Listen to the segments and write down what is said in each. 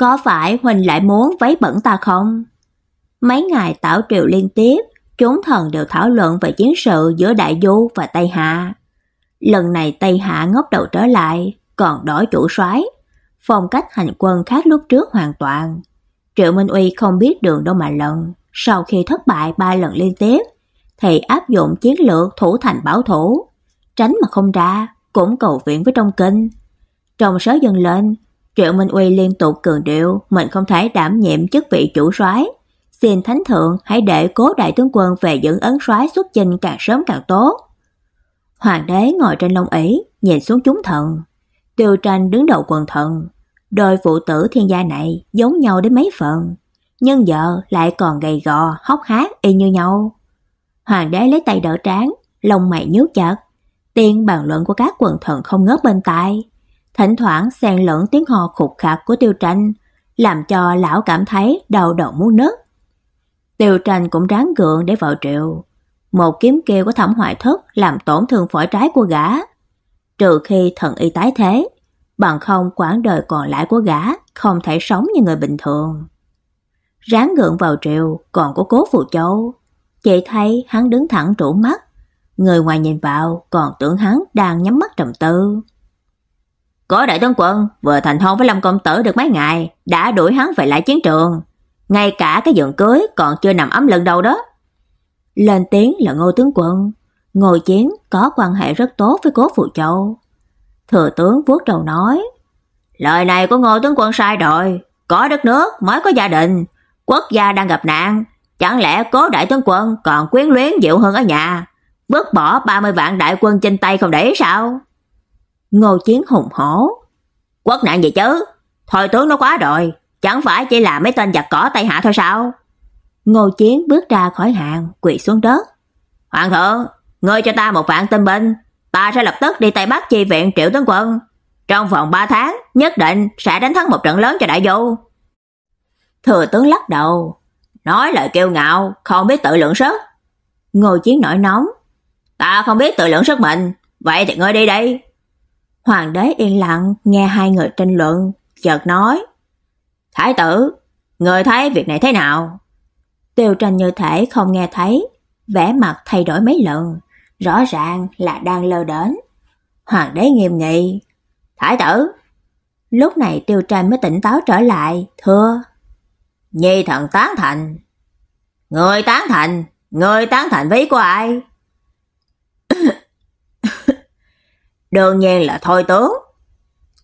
có phải huynh lại muốn váy bẩn ta không? Mấy ngày tảo triều liên tiếp, chúng thần đều thảo luận về chiến sự giữa Đại Du và Tây Hạ. Lần này Tây Hạ ngóc đầu trở lại, còn đổi chủ soái, phong cách hành quân khác lúc trước hoàn toàn. Triệu Minh Uy không biết đường đâu mà lần, sau khi thất bại ba lần liên tiếp, thì áp dụng chiến lược thủ thành bảo thủ, tránh mà không ra, cũng cầu viện với trong kinh. Trong sớ dần lên, Triệu Minh Uy liên tục cường điệu mình không thể đảm nhiệm chức vị chủ soái, xin thánh thượng hãy để Cố đại tướng quân về dẫn ấn soái xuất chinh càng sớm càng tốt. Hoàng đế ngồi trên long ỷ, nhìn xuống chúng thần. Tiêu Tranh đứng đầu quần thần, đôi phụ tử thiên gia này giống nhau đến mấy phần, nhưng vợ lại còn gầy gò, hốc hác y như nhau. Hoàng đế lấy tay đỡ trán, lông mày nhíu chặt, tiếng bàn luận của các quần thần không ngớt bên tai thỉnh thoảng xen lẫn tiếng hò khục khạc của Tiêu Tranh, làm cho lão cảm thấy đầu đầu muốn nứt. Tiêu Tranh cũng ráng gượng để vào triệu. Một kiếm kêu của Thẩm Hoại Thất làm tổn thương phổi trái của gã. Trừ khi thần y tái thế, bằng không quãng đời còn lại của gã không thể sống như người bình thường. Ráng gượng vào triệu còn có Cố Phù Châu, chị thấy hắn đứng thẳng trụ mắt, người ngoài nhìn vào còn tưởng hắn đang nhắm mắt trầm tư. Có đại tướng quân vừa thành hôn với Lâm công tử được mấy ngày, đã đuổi hắn về lại chiến trường, ngay cả cái giường cưới còn chưa nằm ấm lần đầu đó. Lên tiếng là Ngô tướng quân, Ngô Chiến có quan hệ rất tốt với Cố Phụ Châu. Thừa tướng vuốt đầu nói: "Lời này của Ngô tướng quân sai rồi, có đất nước mới có gia đình, quốc gia đang gặp nạn, chẳng lẽ Cố đại tướng quân còn quyến luyến Diệu hơn ở nhà, vứt bỏ 30 vạn đại quân trên tay không để sao?" Ngô Chiến hùng hổ. Quốc nạn gì chứ? Thôi tướng nó quá rồi, chẳng phải chỉ là mấy tên giặc cỏ tay Hạ thôi sao? Ngô Chiến bước ra khỏi hàng, quỳ xuống đất. Hoàng thượng, ngươi cho ta một vạn tinh binh, ta sẽ lập tức đi Tây Bắc chi viện Triệu tướng quân. Trong vòng 3 tháng, nhất định sẽ đánh thắng một trận lớn cho đại du. Thừa tướng lắc đầu, nói lời kiêu ngạo, không biết tự lượng sức. Ngô Chiến nổi nóng, ta không biết tự lượng sức mình, vậy thì ngươi đi đây. Hoàng đế yên lặng nghe hai người tranh luận, chợt nói: "Thái tử, người thấy việc này thế nào?" Tiêu Tranh như thể không nghe thấy, vẻ mặt thay đổi mấy lần, rõ ràng là đang lơ đến. Hoàng đế nghiêm nghị: "Thái tử." Lúc này Tiêu Tranh mới tỉnh táo trở lại, thưa: "Nhi thần tán thành." "Người tán thành, người tán thành với của ai?" Đương nhiên là thôi tướng.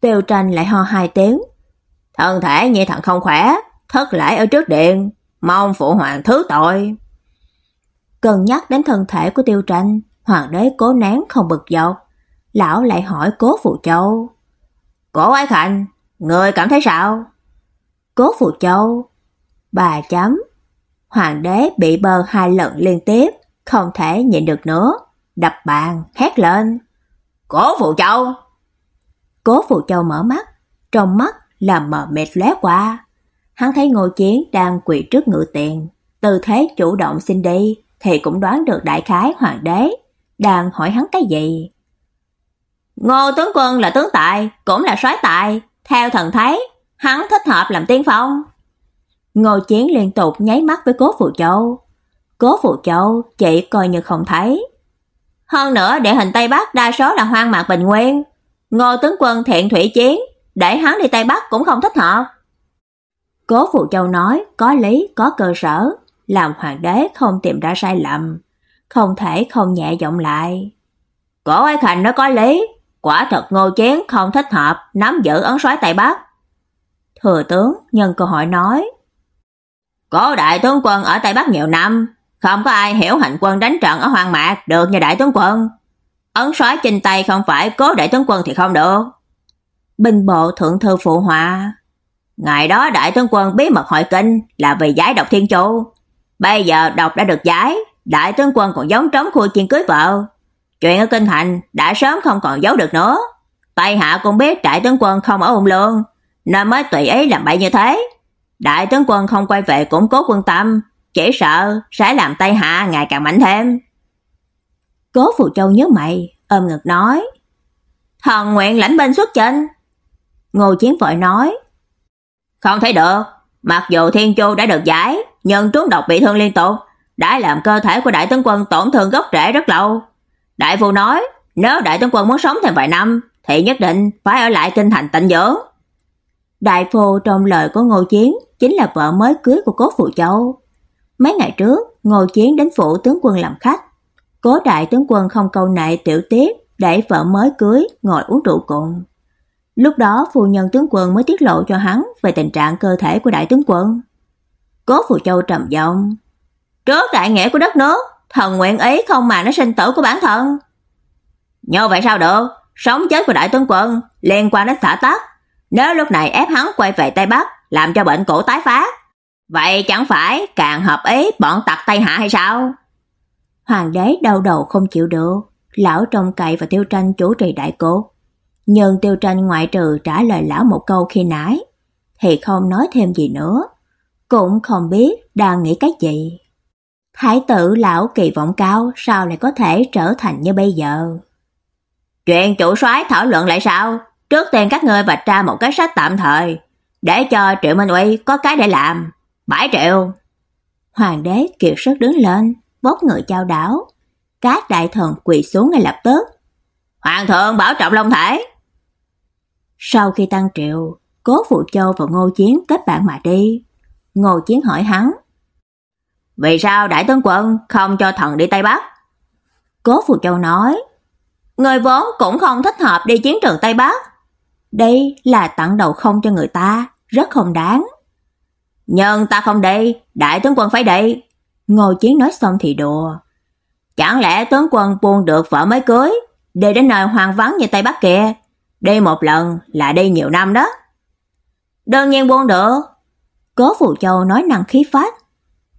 Tiêu tranh lại ho hai tiếng. Thân thể như thần không khỏe, thất lễ ở trước điện, mong phụ hoàng thứ tội. Cần nhắc đến thân thể của tiêu tranh, hoàng đế cố nén không bực dọc. Lão lại hỏi cố phụ châu. Cố ái khanh, người cảm thấy sao? Cố phụ châu. Bà chấm. Hoàng đế bị bơ hai lần liên tiếp, không thể nhịn được nữa, đập bàn, hét lên. Cố Phụ Châu. Cố Phụ Châu mở mắt, trong mắt là mờ mịt lóe qua. Hắn thấy Ngô Chiến đang quỳ trước ngự tiền, tư thế chủ động xin đi, thì cũng đoán được đại khái hoàng đế đang hỏi hắn cái gì. Ngô tướng quân là tướng tài, cũng là soái tài, theo thần thấy, hắn thích hợp làm tiên phong. Ngô Chiến liên tục nháy mắt với Cố Phụ Châu. Cố Phụ Châu chỉ coi như không thấy, hơn nữa địa hình Tây Bắc đa số là hoang mạc bình nguyên. Ngô tướng quân thiện thủy chiến, để hắn đi Tây Bắc cũng không thích hợp. Cố Phụ Châu nói có lý, có cơ sở, làm hoàng đế không tìm ra sai lầm, không thể không nhẹ giọng lại. Cổ Ái Khanh nói có lý, quả thật Ngô Chiến không thích hợp nắm giữ ấn soái Tây Bắc. Thừa tướng nhân cơ hội nói: Cố đại tướng quân ở Tây Bắc nhiều năm, không có ai hiểu hành quân đánh trận ở hoang mạc được như đại tướng quân. Ấn soái trên tay không phải cố đại tướng quân thì không được. Binh bộ thượng thư phụ họa. Ngày đó đại tướng quân bí mật hội kinh là vì giải độc thiên chu. Bây giờ độc đã được giải, đại tướng quân còn giống trống khui chiên cưới vợ. Chuyện ở kinh thành đã sớm không còn giấu được nữa. Tây hạ cũng biết đại tướng quân không ở ung lương, nên mới tùy ý làm bậy như thế. Đại tướng quân không quay về củng cố quân tâm, chỉ sợ sẽ làm Tây hạ ngày càng mạnh thêm. Cố Phù Châu nhớ mày, ôm ngực nói: "Thần nguyện lãnh binh xuất chinh." Ngô Chiến vội nói: "Không thấy được, mặc dù Thiên Chu đã được giải, nhưng trúng độc bị thương liên tục, đã làm cơ thể của đại tướng quân tổn thương gốc rễ rất lâu. Đại phu nói, nếu đại tướng quân muốn sống thêm vài năm thì nhất định phải ở lại kinh thành tịnh dưỡng." Đại phu trong lời của Ngô Chiến chính là vợ mới cưới của Cố Phù Châu. Mấy ngày trước, Ngô Chiến đến phủ tướng quân làm khách. Cố đại tướng quân không câu nệ tiểu tiết để vợ mới cưới ngồi uống rượu cùng. Lúc đó phu nhân tướng quân mới tiết lộ cho hắn về tình trạng cơ thể của đại tướng quân. Cố Phù Châu trầm giọng, "Trước đại nghĩa của đất nước, thần nguyện ý không mà nó sinh tử của bản thân." "Như vậy sao được? Sống chết của đại tướng quân liên quan đến xã tắc, nếu lúc này ép hắn quay về Tây Bắc, làm cho bệnh cổ tái phát, vậy chẳng phải càng hợp ý bọn tặc Tây Hạ hay sao? Hoàng đế đau đầu không chịu được, lão trông cậy và Tiêu Tranh chủ trì đại cốt. Nhưng Tiêu Tranh ngoại trừ trả lời lão một câu khi nãy, thì không nói thêm gì nữa, cũng không biết đang nghĩ cái gì. Thái tử lão kỳ vọng cao sao lại có thể trở thành như bây giờ? Chuyện chủ soái thảo luận lại sao? Trước tiên các ngươi vạch ra một cái sách tạm thời, để cho Triệu Minh Uy có cái để làm. 7 triệu. Hoàng đế kiệt sức đứng lên, vóc người chao đảo. Các đại thần quỳ xuống ngay lập tức. Hoàng thượng bảo trọng long thể. Sau khi tăng triệu, Cố Phụ Châu và Ngô Chiến kết bạn mà đi. Ngô Chiến hỏi hắn: "Vì sao đại tướng quân không cho thần đi Tây Bắc?" Cố Phụ Châu nói: "Người vốn cũng không thích hợp đi chiến trường Tây Bắc, đây là tặng đầu không cho người ta, rất không đáng. Nhưng ta không đi, đại tướng quân phải đi. Ngô Chiến nói xong thì đùa. Chẳng lẽ tướng quân buông được vợ mới cưới, đi đến nơi hoang vắng như Tây Bắc kia, đi một lần là đi nhiều năm đó. Đương nhiên buông được. Cố Phù Châu nói năng khí phách.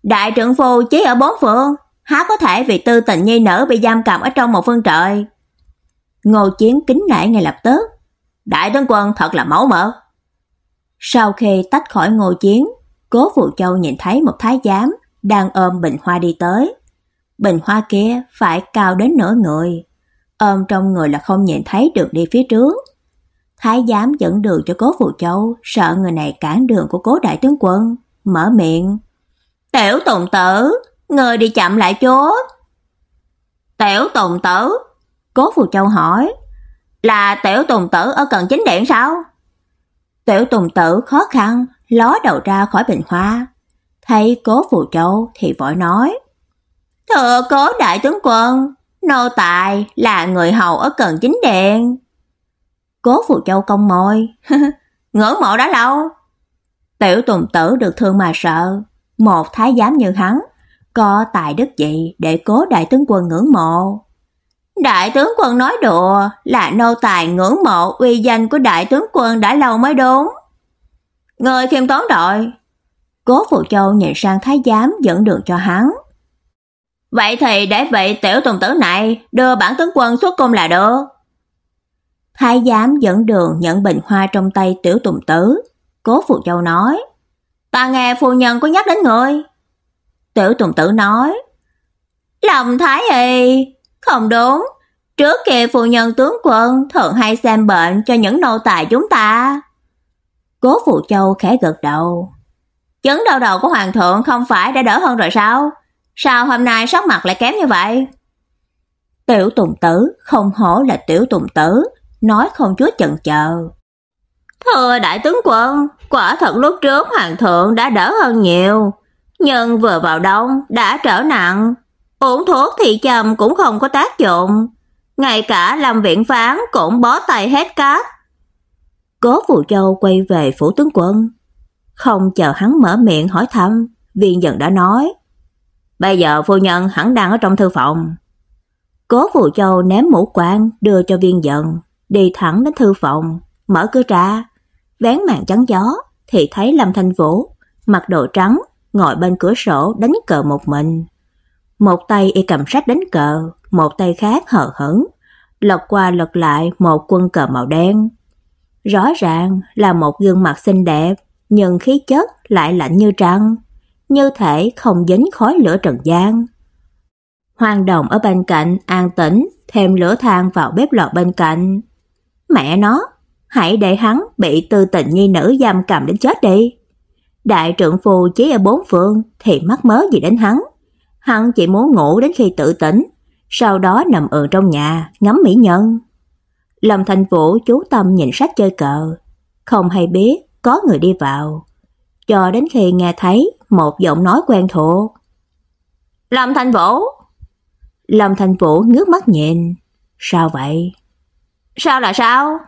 Đại trưởng phu chỉ ở bốn phương, há có thể vì tư tình nhi nữ bị giam cầm ở trong một phương trời. Ngô Chiến kính nể ngay lập tức. Đại tướng quân thật là máu mỡ Sau khi tách khỏi ngô chiến, Cố Phụ Châu nhìn thấy một thái giám đang ôm bình hoa đi tới. Bình hoa kia phải cao đến nửa người, ôm trong người là không nhìn thấy được đi phía trước. Thái giám dẫn đường cho Cố Phụ Châu, sợ người này cản đường của Cố đại tướng quân, mở miệng: "Tiểu Tùng tử, người đi chậm lại chút." "Tiểu Tùng tử?" Cố Phụ Châu hỏi. Là tiểu tùng tử ở cần chính điện sao? Tiểu tùng tử khó khăn, ló đầu ra khỏi bình hoa. Thấy cố phù châu thì vội nói. Thưa cố đại tướng quân, nô tài là người hầu ở cần chính điện. Cố phù châu công môi. Ngưỡng mộ đã lâu. Tiểu tùng tử được thương mà sợ. Một thái giám như hắn, có tài đức gì để cố đại tướng quân ngưỡng mộ. Đại tướng quân nói đùa là nô tài ngưỡng mộ uy danh của đại tướng quân đã lâu mới đúng. Người khiêm tốn đợi, Cố Phụ Châu nhìn sang thái giám dẫn đường cho hắn. Vậy thì để vị tiểu tùng tử này đưa bản tướng quân xuất cung là được. Thái giám dẫn đường nhận bình hoa trong tay tiểu tùng tử. Cố Phụ Châu nói. Ta nghe phu nhân có nhắc đến người. Tiểu tùng tử nói. Lòng thái y, không đúng, trước kia phu nhân tướng quân thường hay xem bệnh cho những nô tài chúng ta. Cố Phụ Châu khẽ gật đầu. chấn đau đầu của hoàng thượng không phải đã đỡ hơn rồi sao? Sao hôm nay sắc mặt lại kém như vậy? Tiểu Tùng Tử không hổ là Tiểu Tùng Tử, nói không chút chần chờ. Thưa đại tướng quân, quả thật lúc trước hoàng thượng đã đỡ hơn nhiều, nhưng vừa vào đông đã trở nặng, Uống thuốc thì chậm cũng không có tác dụng, ngay cả làm viện phán cũng bó tay hết cát. Cố Phù Châu quay về phủ tướng quân, không chờ hắn mở miệng hỏi thăm, viên dần đã nói: "Bây giờ phu nhân hẳn đang ở trong thư phòng." Cố Phù Châu ném mũ quan đưa cho viên dần, đi thẳng đến thư phòng, mở cửa ra, vén màn chắn gió, thì thấy Lâm Thanh Vũ mặc đồ trắng, ngồi bên cửa sổ đánh cờ một mình. Một tay y cầm sách đánh cờ, một tay khác hờ hững, lật qua lật lại một quân cờ màu đen. Rõ ràng là một gương mặt xinh đẹp, nhưng khí chất lại lạnh như trăng, như thể không dính khói lửa trần gian. Hoàng Đồng ở bên cạnh an tĩnh thêm lửa than vào bếp lò bên cạnh. Mẹ nó, hãy để hắn bị tư tình nhi nữ giam cầm đến chết đi. Đại trưởng phu chỉ ở bốn phương thì mắc mớ gì đến hắn. Hắn chỉ muốn ngủ đến khi tự tỉnh, sau đó nằm ở trong nhà ngắm mỹ nhân. Lâm Thành Vũ chú tâm nhìn sách chơi cờ, không hay biết có người đi vào, cho đến khi nghe thấy một giọng nói quen thuộc. "Lâm Thành Vũ." Lâm Thành Vũ ngước mắt nhìn, "Sao vậy?" "Sao là sao?"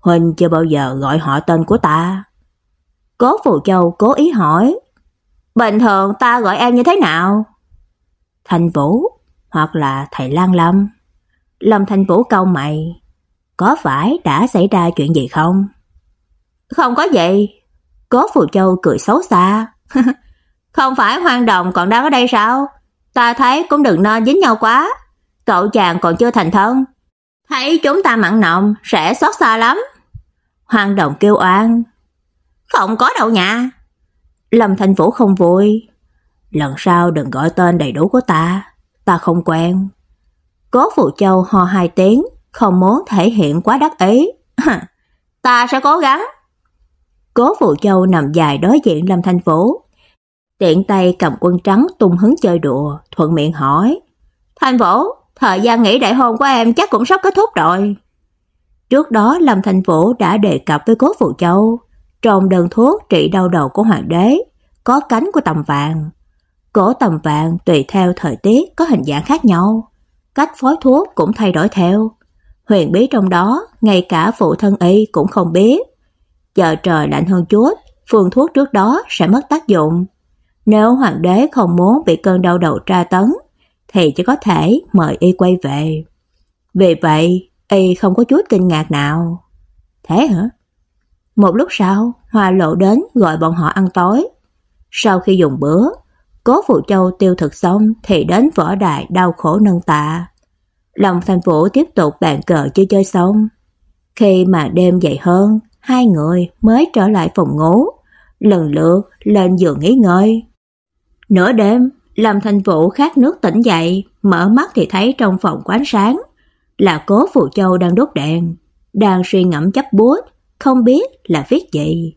Huynh chưa bao giờ gọi họ tên của ta. Cố Phù Châu cố ý hỏi, "Bình thường ta gọi em như thế nào?" Thành Vũ hoặc là thầy Lan Lâm. Lâm Thành Vũ cau mày, có phải đã xảy ra chuyện gì không? Không có gì. Cố Phù Châu cười xấu xa. không phải Hoang Đồng còn đang ở đây sao? Ta thấy cũng đừng nên dính nhau quá. Cậu chàng còn chưa thành thân. Thấy chúng ta mặn nồng sẽ xót xa lắm. Hoang Đồng kêu oan. Không có đâu nha. Lâm Thành Vũ không vui. Lần sau đừng gọi tên đầy đủ của ta, ta không quen. Cố Phù Châu ho hai tiếng, không muốn thể hiện quá đắc ý. ta sẽ cố gắng. Cố Vũ Châu nằm dài đối diện Lâm Thanh Vũ. Tiện tay cầm quân trắng tung hứng chơi đùa, thuận miệng hỏi. Thanh Vũ, thời gian nghỉ đại hôn của em chắc cũng sắp kết thúc rồi. Trước đó Lâm Thanh Vũ đã đề cập với Cố Vũ Châu, trong đơn thuốc trị đau đầu của hoàng đế, có cánh của tầm vàng. Cổ tầm vàng tùy theo thời tiết có hình dạng khác nhau, cách phối thuốc cũng thay đổi theo. Huyền bí trong đó, ngay cả phụ thân y cũng không biết. giờ trời lạnh hơn chút, phương thuốc trước đó sẽ mất tác dụng. Nếu hoàng đế không muốn bị cơn đau đầu tra tấn, thì chỉ có thể mời y quay về. Vì vậy, y không có chút kinh ngạc nào. Thế hả? Một lúc sau, Hoa Lộ đến gọi bọn họ ăn tối. Sau khi dùng bữa, Cố Phụ Châu tiêu thực xong thì đến võ đại đau khổ nâng tạ. Lòng thành vũ tiếp tục bàn cờ chơi chơi xong. Khi mà đêm dậy hơn, hai người mới trở lại phòng ngủ, lần lượt lên giường nghỉ ngơi. Nửa đêm, Lâm Thành Vũ khát nước tỉnh dậy, mở mắt thì thấy trong phòng quán sáng là Cố Phụ Châu đang đốt đèn, đang suy ngẫm chấp bút, không biết là viết gì.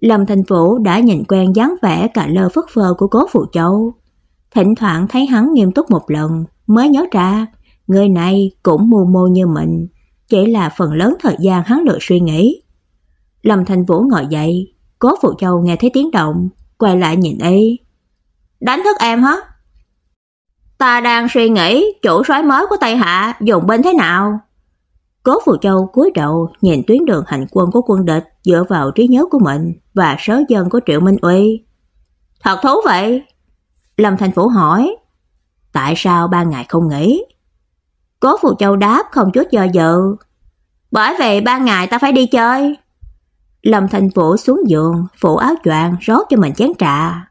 Lâm Thành Vũ đã nhìn quen dáng vẻ cả lơ phất phơ của Cố Phụ Châu. Thỉnh thoảng thấy hắn nghiêm túc một lần, mới nhớ ra, người này cũng mù mô như mình, chỉ là phần lớn thời gian hắn lựa suy nghĩ. Lâm Thành Vũ ngồi dậy, Cố Phụ Châu nghe thấy tiếng động, quay lại nhìn y. "Đánh thức em hả?" "Ta đang suy nghĩ chủ soái mới của Tây Hạ dùng binh thế nào." Cố Phù Châu cúi đầu nhìn tuyến đường hành quân của quân địch dựa vào trí nhớ của mình và sớ dân của Triệu Minh Uy. Thật thú vậy. Lâm Thành Phủ hỏi, tại sao ba ngày không nghỉ? Cố Phù Châu đáp không chút do dự. Bởi vậy ba ngày ta phải đi chơi. Lâm Thành Vũ xuống giường, phủ áo choàng rót cho mình chén trà.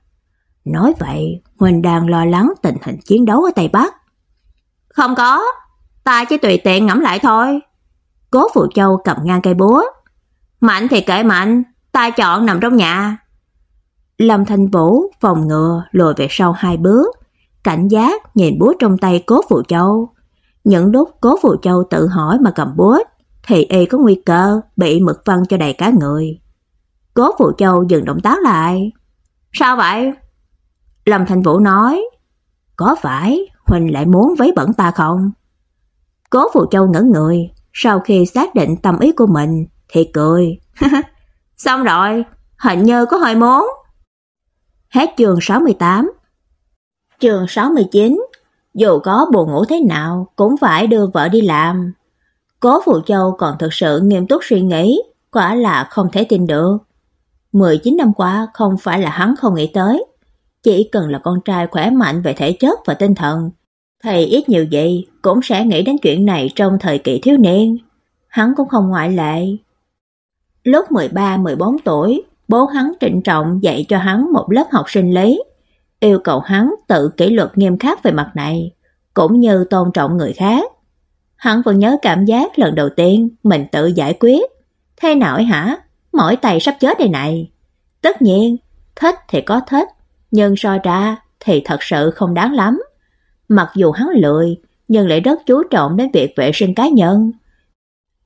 Nói vậy, Huỳnh đang lo lắng tình hình chiến đấu ở Tây Bắc. Không có, ta chỉ tùy tiện ngẫm lại thôi. Cố Phụ Châu cầm ngang cây búa. Mạnh thì kệ mạnh, ta chọn nằm trong nhà. Lâm Thanh Vũ phòng ngừa lùi về sau hai bước, cảnh giác nhìn búa trong tay Cố Phụ Châu. Những lúc Cố Phụ Châu tự hỏi mà cầm bút thì y có nguy cơ bị mực văng cho đầy cá người. Cố Phụ Châu dừng động tác lại. "Sao vậy?" Lâm thành Vũ nói, "Có phải huynh lại muốn vấy bẩn ta không?" Cố Phụ Châu ngẩn người, sau khi xác định tâm ý của mình thì cười. Xong rồi, hình như có hơi muốn. Hết chương 68 Chương 69 dù có buồn ngủ thế nào cũng phải đưa vợ đi làm. Cố Phụ Châu còn thực sự nghiêm túc suy nghĩ, quả là không thể tin được. 19 năm qua không phải là hắn không nghĩ tới, chỉ cần là con trai khỏe mạnh về thể chất và tinh thần Thầy ít nhiều gì cũng sẽ nghĩ đến chuyện này trong thời kỳ thiếu niên. Hắn cũng không ngoại lệ. Lúc 13-14 tuổi, bố hắn trịnh trọng dạy cho hắn một lớp học sinh lý, yêu cầu hắn tự kỷ luật nghiêm khắc về mặt này, cũng như tôn trọng người khác. Hắn vẫn nhớ cảm giác lần đầu tiên mình tự giải quyết. Thế nổi hả? Mỏi tay sắp chết đây này. Tất nhiên, thích thì có thích, nhưng so ra thì thật sự không đáng lắm. Mặc dù hắn lười, nhưng lại rất chú trọng đến việc vệ sinh cá nhân.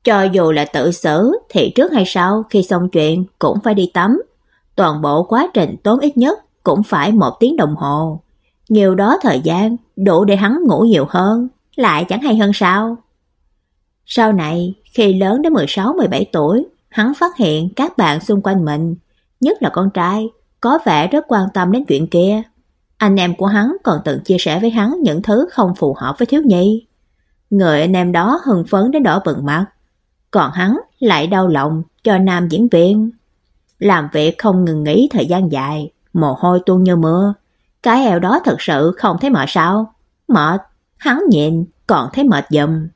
Cho dù là tự xử thì trước hay sau khi xong chuyện cũng phải đi tắm. Toàn bộ quá trình tốn ít nhất cũng phải một tiếng đồng hồ. Nhiều đó thời gian đủ để hắn ngủ nhiều hơn, lại chẳng hay hơn sao. Sau này, khi lớn đến 16-17 tuổi, hắn phát hiện các bạn xung quanh mình, nhất là con trai, có vẻ rất quan tâm đến chuyện kia. Anh em của hắn còn từng chia sẻ với hắn những thứ không phù hợp với thiếu nhi. Người anh em đó hưng phấn đến đỏ bừng mặt, còn hắn lại đau lòng cho nam diễn viên. Làm việc không ngừng nghỉ thời gian dài, mồ hôi tuôn như mưa. Cái eo đó thật sự không thấy mệt sao? Mệt, hắn nhịn còn thấy mệt dùm.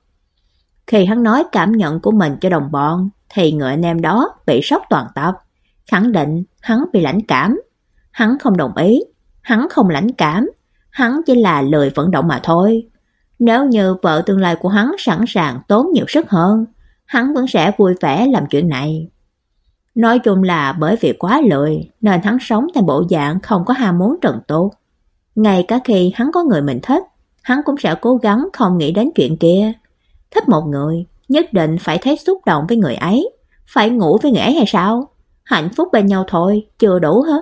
Khi hắn nói cảm nhận của mình cho đồng bọn, thì người anh em đó bị sốc toàn tập, khẳng định hắn bị lãnh cảm. Hắn không đồng ý, hắn không lãnh cảm, hắn chỉ là lười vận động mà thôi. Nếu như vợ tương lai của hắn sẵn sàng tốn nhiều sức hơn, hắn vẫn sẽ vui vẻ làm chuyện này. Nói chung là bởi vì quá lười nên hắn sống theo bộ dạng không có ham muốn trần tu. Ngay cả khi hắn có người mình thích, hắn cũng sẽ cố gắng không nghĩ đến chuyện kia. Thích một người, nhất định phải thấy xúc động với người ấy, phải ngủ với người ấy hay sao? Hạnh phúc bên nhau thôi, chưa đủ hết.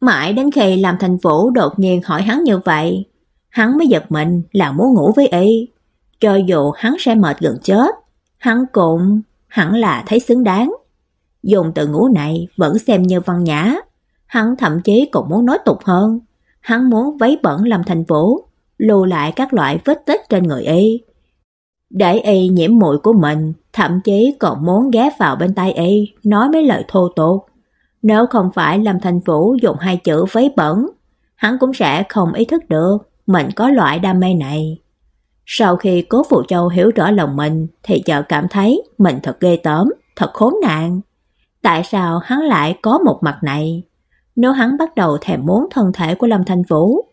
Mãi đến khi làm thành vũ đột nhiên hỏi hắn như vậy, hắn mới giật mình là muốn ngủ với y. Cho dù hắn sẽ mệt gần chết, hắn cũng hẳn là thấy xứng đáng. Dùng từ ngữ này vẫn xem như văn nhã, hắn thậm chí còn muốn nói tục hơn. Hắn muốn vấy bẩn làm thành vũ, lưu lại các loại vết tích trên người y. Để y nhiễm mùi của mình, thậm chí còn muốn ghé vào bên tai y, nói mấy lời thô tục. Nếu không phải Lâm Thành Vũ dùng hai chữ vấy bẩn, hắn cũng sẽ không ý thức được mình có loại đam mê này. Sau khi Cố Phụ Châu hiểu rõ lòng mình thì chợt cảm thấy mình thật ghê tởm, thật khốn nạn. Tại sao hắn lại có một mặt này? Nếu hắn bắt đầu thèm muốn thân thể của Lâm Thanh Vũ,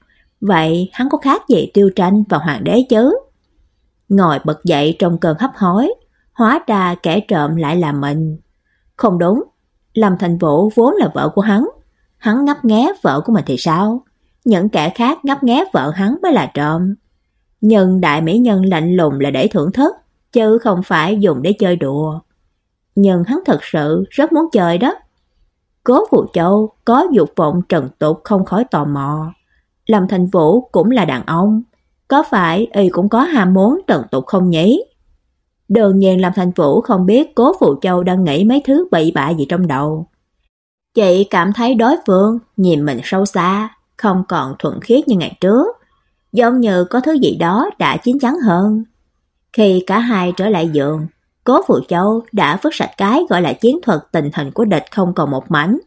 vậy hắn có khác gì Tiêu Tranh và Hoàng đế chứ? Ngồi bật dậy trong cơn hấp hối, hóa ra kẻ trộm lại là mình. Không đúng, Lâm Thanh Vũ vốn là vợ của hắn, hắn ngấp nghé vợ của mình thì sao? Những kẻ khác ngấp nghé vợ hắn mới là trộm. Nhưng đại mỹ nhân lạnh lùng là để thưởng thức, chứ không phải dùng để chơi đùa. Nhưng hắn thật sự rất muốn chơi đó. Cố Phụ Châu có dục vọng trần tục không khỏi tò mò. Lâm Thành Vũ cũng là đàn ông, có phải y cũng có ham muốn trần tục không nhỉ? Đương nhiên Lâm Thành Vũ không biết Cố Phụ Châu đang nghĩ mấy thứ bậy bạ gì trong đầu. Chị cảm thấy đối phương nhìn mình sâu xa, không còn thuận khiết như ngày trước, giống như có thứ gì đó đã chín chắn hơn. Khi cả hai trở lại giường, Cố Phụ Châu đã vứt sạch cái gọi là chiến thuật tình hình của địch không còn một mảnh.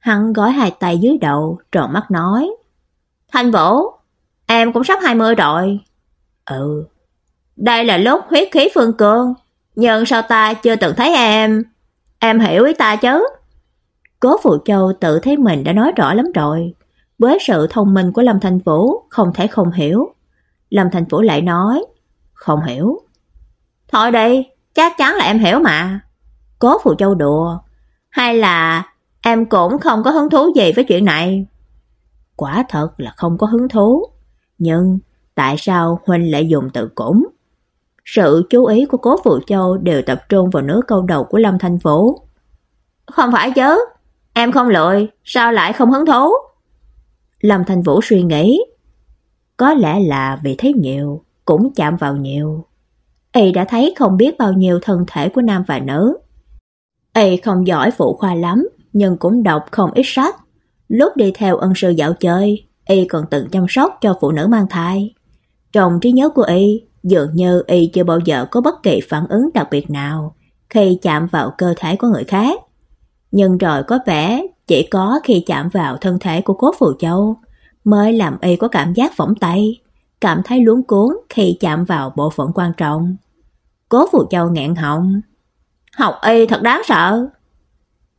Hắn gói hai tay dưới đầu, tròn mắt nói: Thanh Vũ, em cũng sắp 20 rồi." "Ừ." "Đây là lúc huyết khí phương cương, nhưng sao ta chưa từng thấy em? Em hiểu ý ta chứ?" Cố Phụ Châu tự thấy mình đã nói rõ lắm rồi, với sự thông minh của Lâm Thành Vũ không thể không hiểu. Lâm Thành Vũ lại nói, "Không hiểu." "Thôi đi, chắc chắn là em hiểu mà." Cố Phụ Châu đùa, "Hay là em cũng không có hứng thú gì với chuyện này?" Quả thật là không có hứng thú, nhưng tại sao huynh lại dùng từ cũng? Sự chú ý của Cố Phụ Châu đều tập trung vào nửa câu đầu của Lâm Thanh Vũ. "Không phải chứ, em không lười, sao lại không hứng thú?" Lâm Thanh Vũ suy nghĩ, có lẽ là vì thấy nhiều, cũng chạm vào nhiều. Y đã thấy không biết bao nhiêu thân thể của nam và nữ. Y không giỏi phụ khoa lắm, nhưng cũng đọc không ít sách. Lúc đi theo ân sư dạo chơi, Y còn từng chăm sóc cho phụ nữ mang thai. Trong trí nhớ của Y, dường như Y chưa bao giờ có bất kỳ phản ứng đặc biệt nào khi chạm vào cơ thể của người khác. Nhưng rồi có vẻ chỉ có khi chạm vào thân thể của Cố Phù Châu mới làm y có cảm giác phỏng tay, cảm thấy luống cuốn khi chạm vào bộ phận quan trọng. Cố Phù Châu nghẹn họng. Học y thật đáng sợ.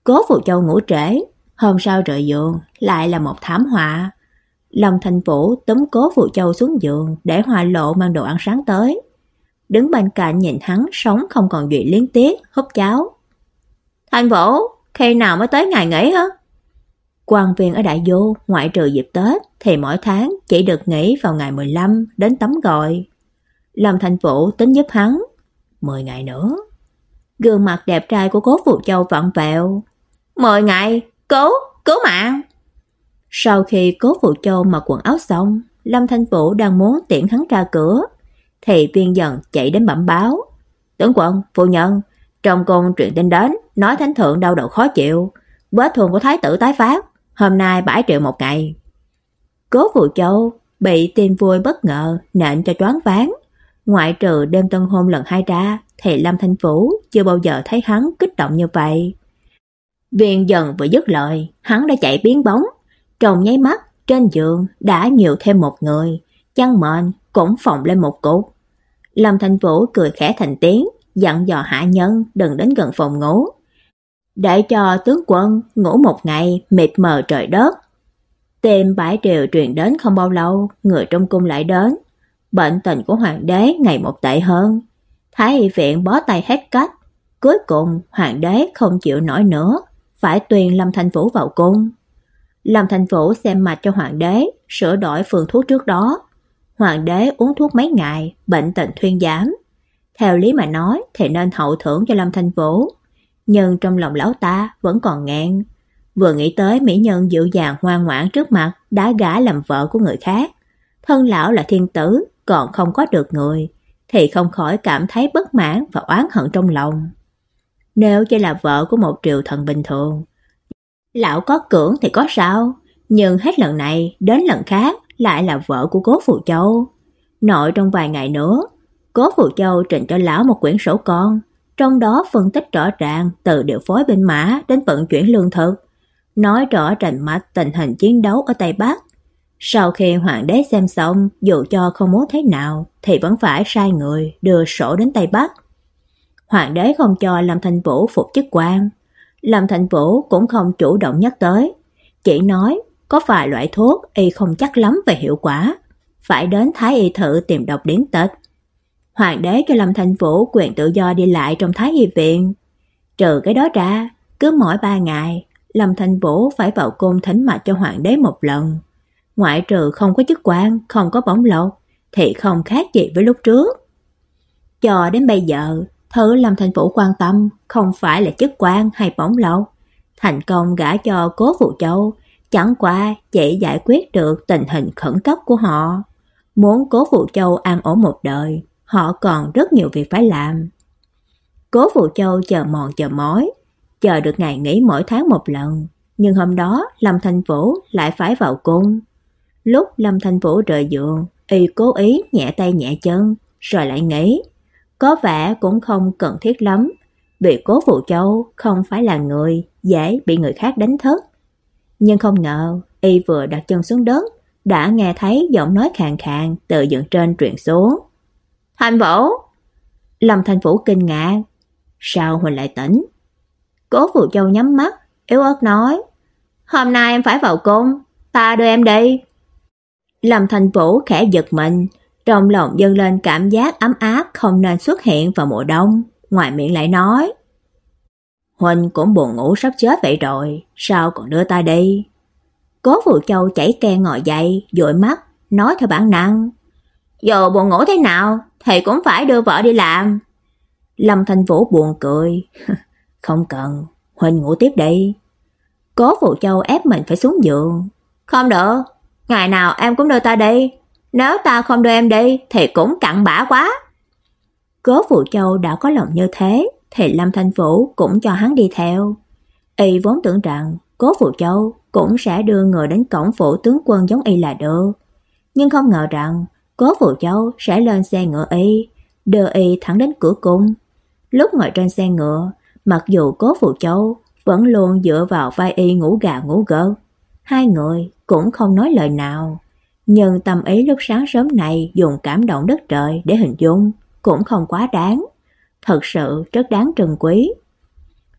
Cố Phụ Châu ngủ trễ, hôm sau rời giường lại là một thảm họa. Lâm Thành Vũ túm Cố Phụ Châu xuống giường để Hoa Lộ mang đồ ăn sáng tới. Đứng bên cạnh nhìn hắn sống không còn gì liên tiếc, húp cháo. Thành Vũ, khi nào mới tới ngày nghỉ hả? Quan viên ở Đại vô ngoại trừ dịp Tết, thì mỗi tháng chỉ được nghỉ vào ngày 15 đến tắm gọi. Lâm Thành Vũ tính giúp hắn 10 ngày nữa. Gương mặt đẹp trai của Cố Phụ Châu vặn vẹo. 10 ngày, cố, cố mạng. Sau khi Cố Phụ Châu mặc quần áo xong, Lâm Thanh Vũ đang muốn tiễn hắn ra cửa, thì viên dần chạy đến bẩm báo. Tướng quân, phu nhân, trong cung truyền tin đến, nói thánh thượng đau đầu khó chịu, vết thương của thái tử tái phát, hôm nay 7 triệu một ngày. Cố Phụ Châu bị tin vui bất ngờ nện cho choáng váng, ngoại trừ đêm tân hôn lần hai ra, thì Lâm Thanh Vũ chưa bao giờ thấy hắn kích động như vậy. Viên dần vừa dứt lời, hắn đã chạy biến bóng, trong nháy mắt trên giường đã nhiều thêm một người, chăn mền cũng phồng lên một cục. Lâm Thanh Vũ cười khẽ thành tiếng, dặn dò hạ nhân đừng đến gần phòng ngủ. Để cho tướng quân ngủ một ngày mịt mờ trời đất. Tìm bãi triều truyền đến không bao lâu, người trong cung lại đến. Bệnh tình của hoàng đế ngày một tệ hơn. Thái y viện bó tay hết cách. Cuối cùng hoàng đế không chịu nổi nữa, phải tuyên Lâm thành Vũ vào cung. Lâm thành Vũ xem mạch cho hoàng đế, sửa đổi phương thuốc trước đó. Hoàng đế uống thuốc mấy ngày, bệnh tình thuyên giảm. Theo lý mà nói thì nên hậu thưởng cho Lâm thành Vũ, nhưng trong lòng lão ta vẫn còn ngẹn. Vừa nghĩ tới mỹ nhân dịu dàng ngoan ngoãn trước mặt đã gả làm vợ của người khác, thân lão là thiên tử, còn không có được người, thì không khỏi cảm thấy bất mãn và oán hận trong lòng. Nếu chỉ là vợ của một triều thần bình thường, lão có cưỡng thì có sao, nhưng hết lần này đến lần khác lại là vợ của Cố Phù Châu. Nội trong vài ngày nữa, Cố Phù Châu trình cho lão một quyển sổ con, trong đó phân tích rõ ràng từ điều phối binh mã đến vận chuyển lương thực, nói rõ rành mạch tình hình chiến đấu ở Tây Bắc. Sau khi hoàng đế xem xong, dù cho không muốn thế nào thì vẫn phải sai người đưa sổ đến Tây Bắc. Hoàng đế không cho Lâm thành Vũ phục chức quan. Lâm thành Vũ cũng không chủ động nhắc tới, chỉ nói có vài loại thuốc y không chắc lắm về hiệu quả, phải đến Thái y thử tìm đọc điển tịch. Hoàng đế cho Lâm thành Vũ quyền tự do đi lại trong Thái y viện. Trừ cái đó ra, cứ mỗi ba ngày, Lâm thành Vũ phải vào cung thỉnh mạch cho hoàng đế một lần. Ngoại trừ không có chức quan, không có bóng lộc, thì không khác gì với lúc trước. Cho đến bây giờ, thứ Lâm Thanh Phủ quan tâm không phải là chức quan hay bóng lộc. Thành công gả cho cố Phụ Châu, chẳng qua chỉ giải quyết được tình hình khẩn cấp của họ. Muốn cố Phụ Châu an ổn một đời, họ còn rất nhiều việc phải làm. Cố Phụ Châu chờ mòn chờ mỏi, chờ được ngày nghỉ mỗi tháng một lần, nhưng hôm đó Lâm Thanh Vũ lại phải vào cung. Lúc Lâm Thanh Vũ rời giường, y cố ý nhẹ tay nhẹ chân, rồi lại nghĩ Có vẻ cũng không cần thiết lắm, vì Cố Phụ Châu không phải là người dễ bị người khác đánh thức. Nhưng không ngờ, y vừa đặt chân xuống đất, đã nghe thấy giọng nói khàn khàn từ dựng trên truyền xuống. Thành Vũ! Lâm Thành Vũ kinh ngạc. Sao Huỳnh lại tỉnh? Cố Phụ Châu nhắm mắt, yếu ớt nói. Hôm nay em phải vào cung, ta đưa em đi. Lâm Thành Vũ khẽ giật mình, trong lòng dâng lên cảm giác ấm áp không nên xuất hiện vào mùa đông, ngoài miệng lại nói. Huỳnh cũng buồn ngủ sắp chết vậy rồi, sao còn đưa ta đi? Cố Phụ Châu chảy ke ngồi dậy, dụi mắt, nói theo bản năng. Dù buồn ngủ thế nào, thì cũng phải đưa vợ đi làm. Lâm Thanh Vũ buồn cười. Không cần, Huỳnh ngủ tiếp đi. Cố Phụ Châu ép mình phải xuống giường. Không được, ngày nào em cũng đưa ta đi. Nếu ta không đưa em đi thì cũng cặn bã quá. Cố Phụ Châu đã có lòng như thế, thì Lâm Thanh Vũ cũng cho hắn đi theo. Y vốn tưởng rằng Cố Phụ Châu cũng sẽ đưa người đến cổng phủ tướng quân giống y là được. Nhưng không ngờ rằng Cố Phụ Châu sẽ lên xe ngựa y, đưa y thẳng đến cửa cung. Lúc ngồi trên xe ngựa, mặc dù Cố Phụ Châu vẫn luôn dựa vào vai y ngủ gà ngủ gật, hai người cũng không nói lời nào. Nhưng tâm ý lúc sáng sớm này dùng cảm động đất trời để hình dung cũng không quá đáng. Thật sự rất đáng trân quý.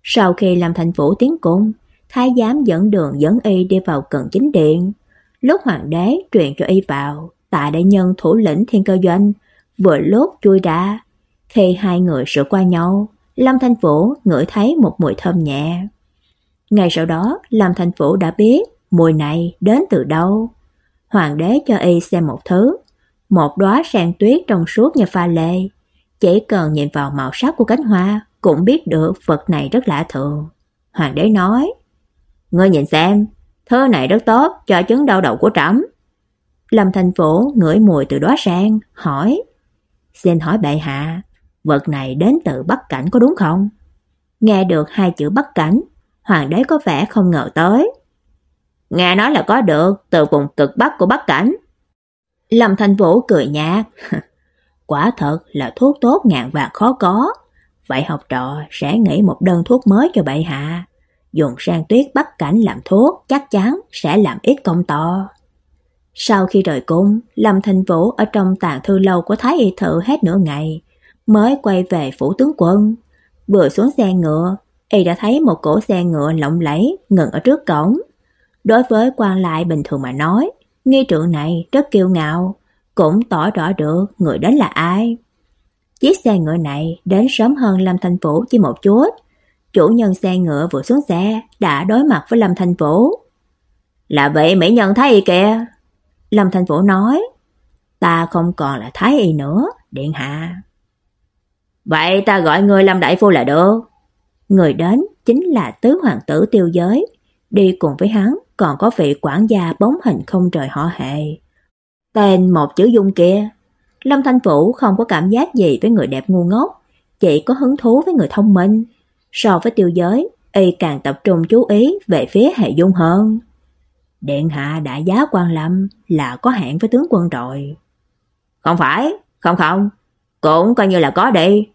Sau khi làm thành phủ tiến cung, thái giám dẫn đường dẫn y đi vào cận chính điện. Lúc hoàng đế truyền cho y vào, tạ đại nhân thủ lĩnh thiên cơ doanh, vừa lốt chui ra. Khi hai người sửa qua nhau, Lâm Thanh Vũ ngửi thấy một mùi thơm nhẹ. Ngay sau đó, Lâm thành Vũ đã biết mùi này đến từ đâu. Hoàng đế cho y xem một thứ, một đóa sen tuyết trong suốt như pha lê. Chỉ cần nhìn vào màu sắc của cánh hoa cũng biết được vật này rất lạ thường. Hoàng đế nói, Ngươi nhìn xem, thứ này rất tốt cho chứng đau đầu của trẫm. Lâm Thành Vũ ngửi mùi từ đóa sen, hỏi, Xin hỏi bệ hạ, vật này đến từ Bắc Cảnh có đúng không? Nghe được hai chữ Bắc Cảnh, hoàng đế có vẻ không ngờ tới. Nghe nói là có được từ vùng cực Bắc của Bắc Cảnh. Lâm Thành Vũ cười nhạt, quả thật là thuốc tốt ngàn vàng khó có. Vậy học trò sẽ nghĩ một đơn thuốc mới cho bệ hạ. Dùng sang tuyết Bắc Cảnh làm thuốc chắc chắn sẽ làm ít công to. Sau khi rời cung, Lâm Thành Vũ ở trong tàng thư lâu của Thái Y Thự hết nửa ngày, mới quay về phủ tướng quân. Vừa xuống xe ngựa, y đã thấy một cổ xe ngựa lộng lẫy ngừng ở trước cổng. Đối với quan lại bình thường mà nói, nghi trượng này rất kiêu ngạo, cũng tỏ rõ được người đến là ai. Chiếc xe ngựa này đến sớm hơn Lâm Thành Vũ chỉ một chút. Chủ nhân xe ngựa vừa xuống xe đã đối mặt với Lâm Thành Vũ. Là vậy mỹ nhân Thái Y kìa. Lâm Thành Vũ nói, ta không còn là Thái Y nữa, điện hạ. Vậy ta gọi người Lâm Đại Phu là được. Người đến chính là tứ hoàng tử tiêu giới, đi cùng với hắn còn có vị quản gia bóng hình không trời họ hệ. Tên một chữ dung kia. Lâm Thanh Vũ không có cảm giác gì với người đẹp ngu ngốc, chỉ có hứng thú với người thông minh. So với tiêu giới, y càng tập trung chú ý về phía hệ dung hơn. Điện hạ đã giá quan lâm là có hẹn với tướng quân rồi. Không phải, không không, cũng coi như là có đi.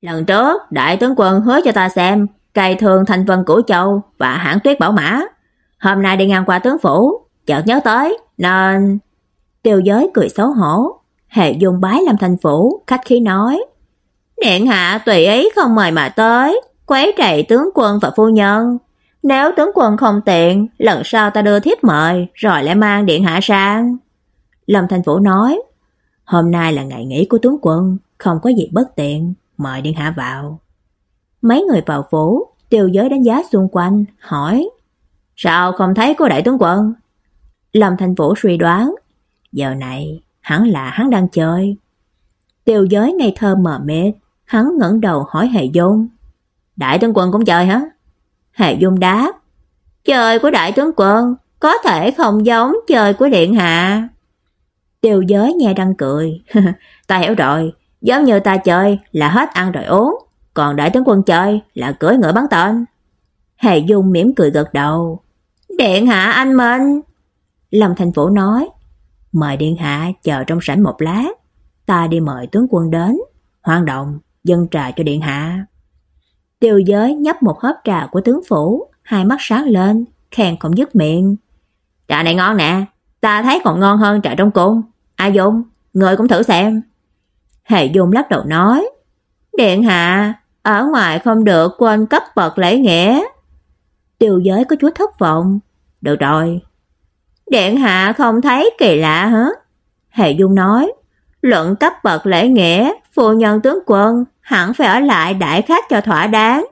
Lần trước, đại tướng quân hứa cho ta xem cây thường thành vân của châu và hãng tuyết bảo mã. Hôm nay đi ngang qua tướng phủ, chợt nhớ tới, nên... Tiêu giới cười xấu hổ, hệ dùng bái làm thành phủ, khách khí nói. Điện hạ tùy ý không mời mà tới, quấy rầy tướng quân và phu nhân. Nếu tướng quân không tiện, lần sau ta đưa thiếp mời, rồi lại mang điện hạ sang. Lâm Thành Vũ nói, hôm nay là ngày nghỉ của tướng quân, không có gì bất tiện, mời điện hạ vào. Mấy người vào phủ, tiêu giới đánh giá xung quanh, hỏi, sao không thấy cô đại tướng quân? Lâm Thành Vũ suy đoán, giờ này hẳn là hắn đang chơi. Tiêu giới ngây thơ mờ mịt, hắn ngẩng đầu hỏi Hệ Dung, đại tướng quân cũng chơi hả? Hệ Dung đáp, chơi của đại tướng quân có thể không giống chơi của điện hạ. Tiêu giới nghe đang cười. ta hiểu rồi, giống như ta chơi là hết ăn rồi uống, còn đại tướng quân chơi là cưỡi ngựa bắn tên. Hệ Dung mỉm cười gật đầu. Điện hạ anh Minh. Lâm Thành Vũ nói, mời điện hạ chờ trong sảnh một lát, ta đi mời tướng quân đến, hoan động, dân trà cho điện hạ. Tiêu giới nhấp một hớp trà của tướng phủ, hai mắt sáng lên, khen không dứt miệng. Trà này ngon nè, ta thấy còn ngon hơn trà trong cung. A Dung, người cũng thử xem. Hệ Dung lắc đầu nói, Điện hạ, ở ngoài không được quên cấp bậc lễ nghĩa. Tiêu giới có chút thất vọng. Được rồi. Điện hạ không thấy kỳ lạ hả? Hệ Dung nói, luận cấp bậc lễ nghĩa, phu nhân tướng quân hẳn phải ở lại đại khách cho thỏa đáng.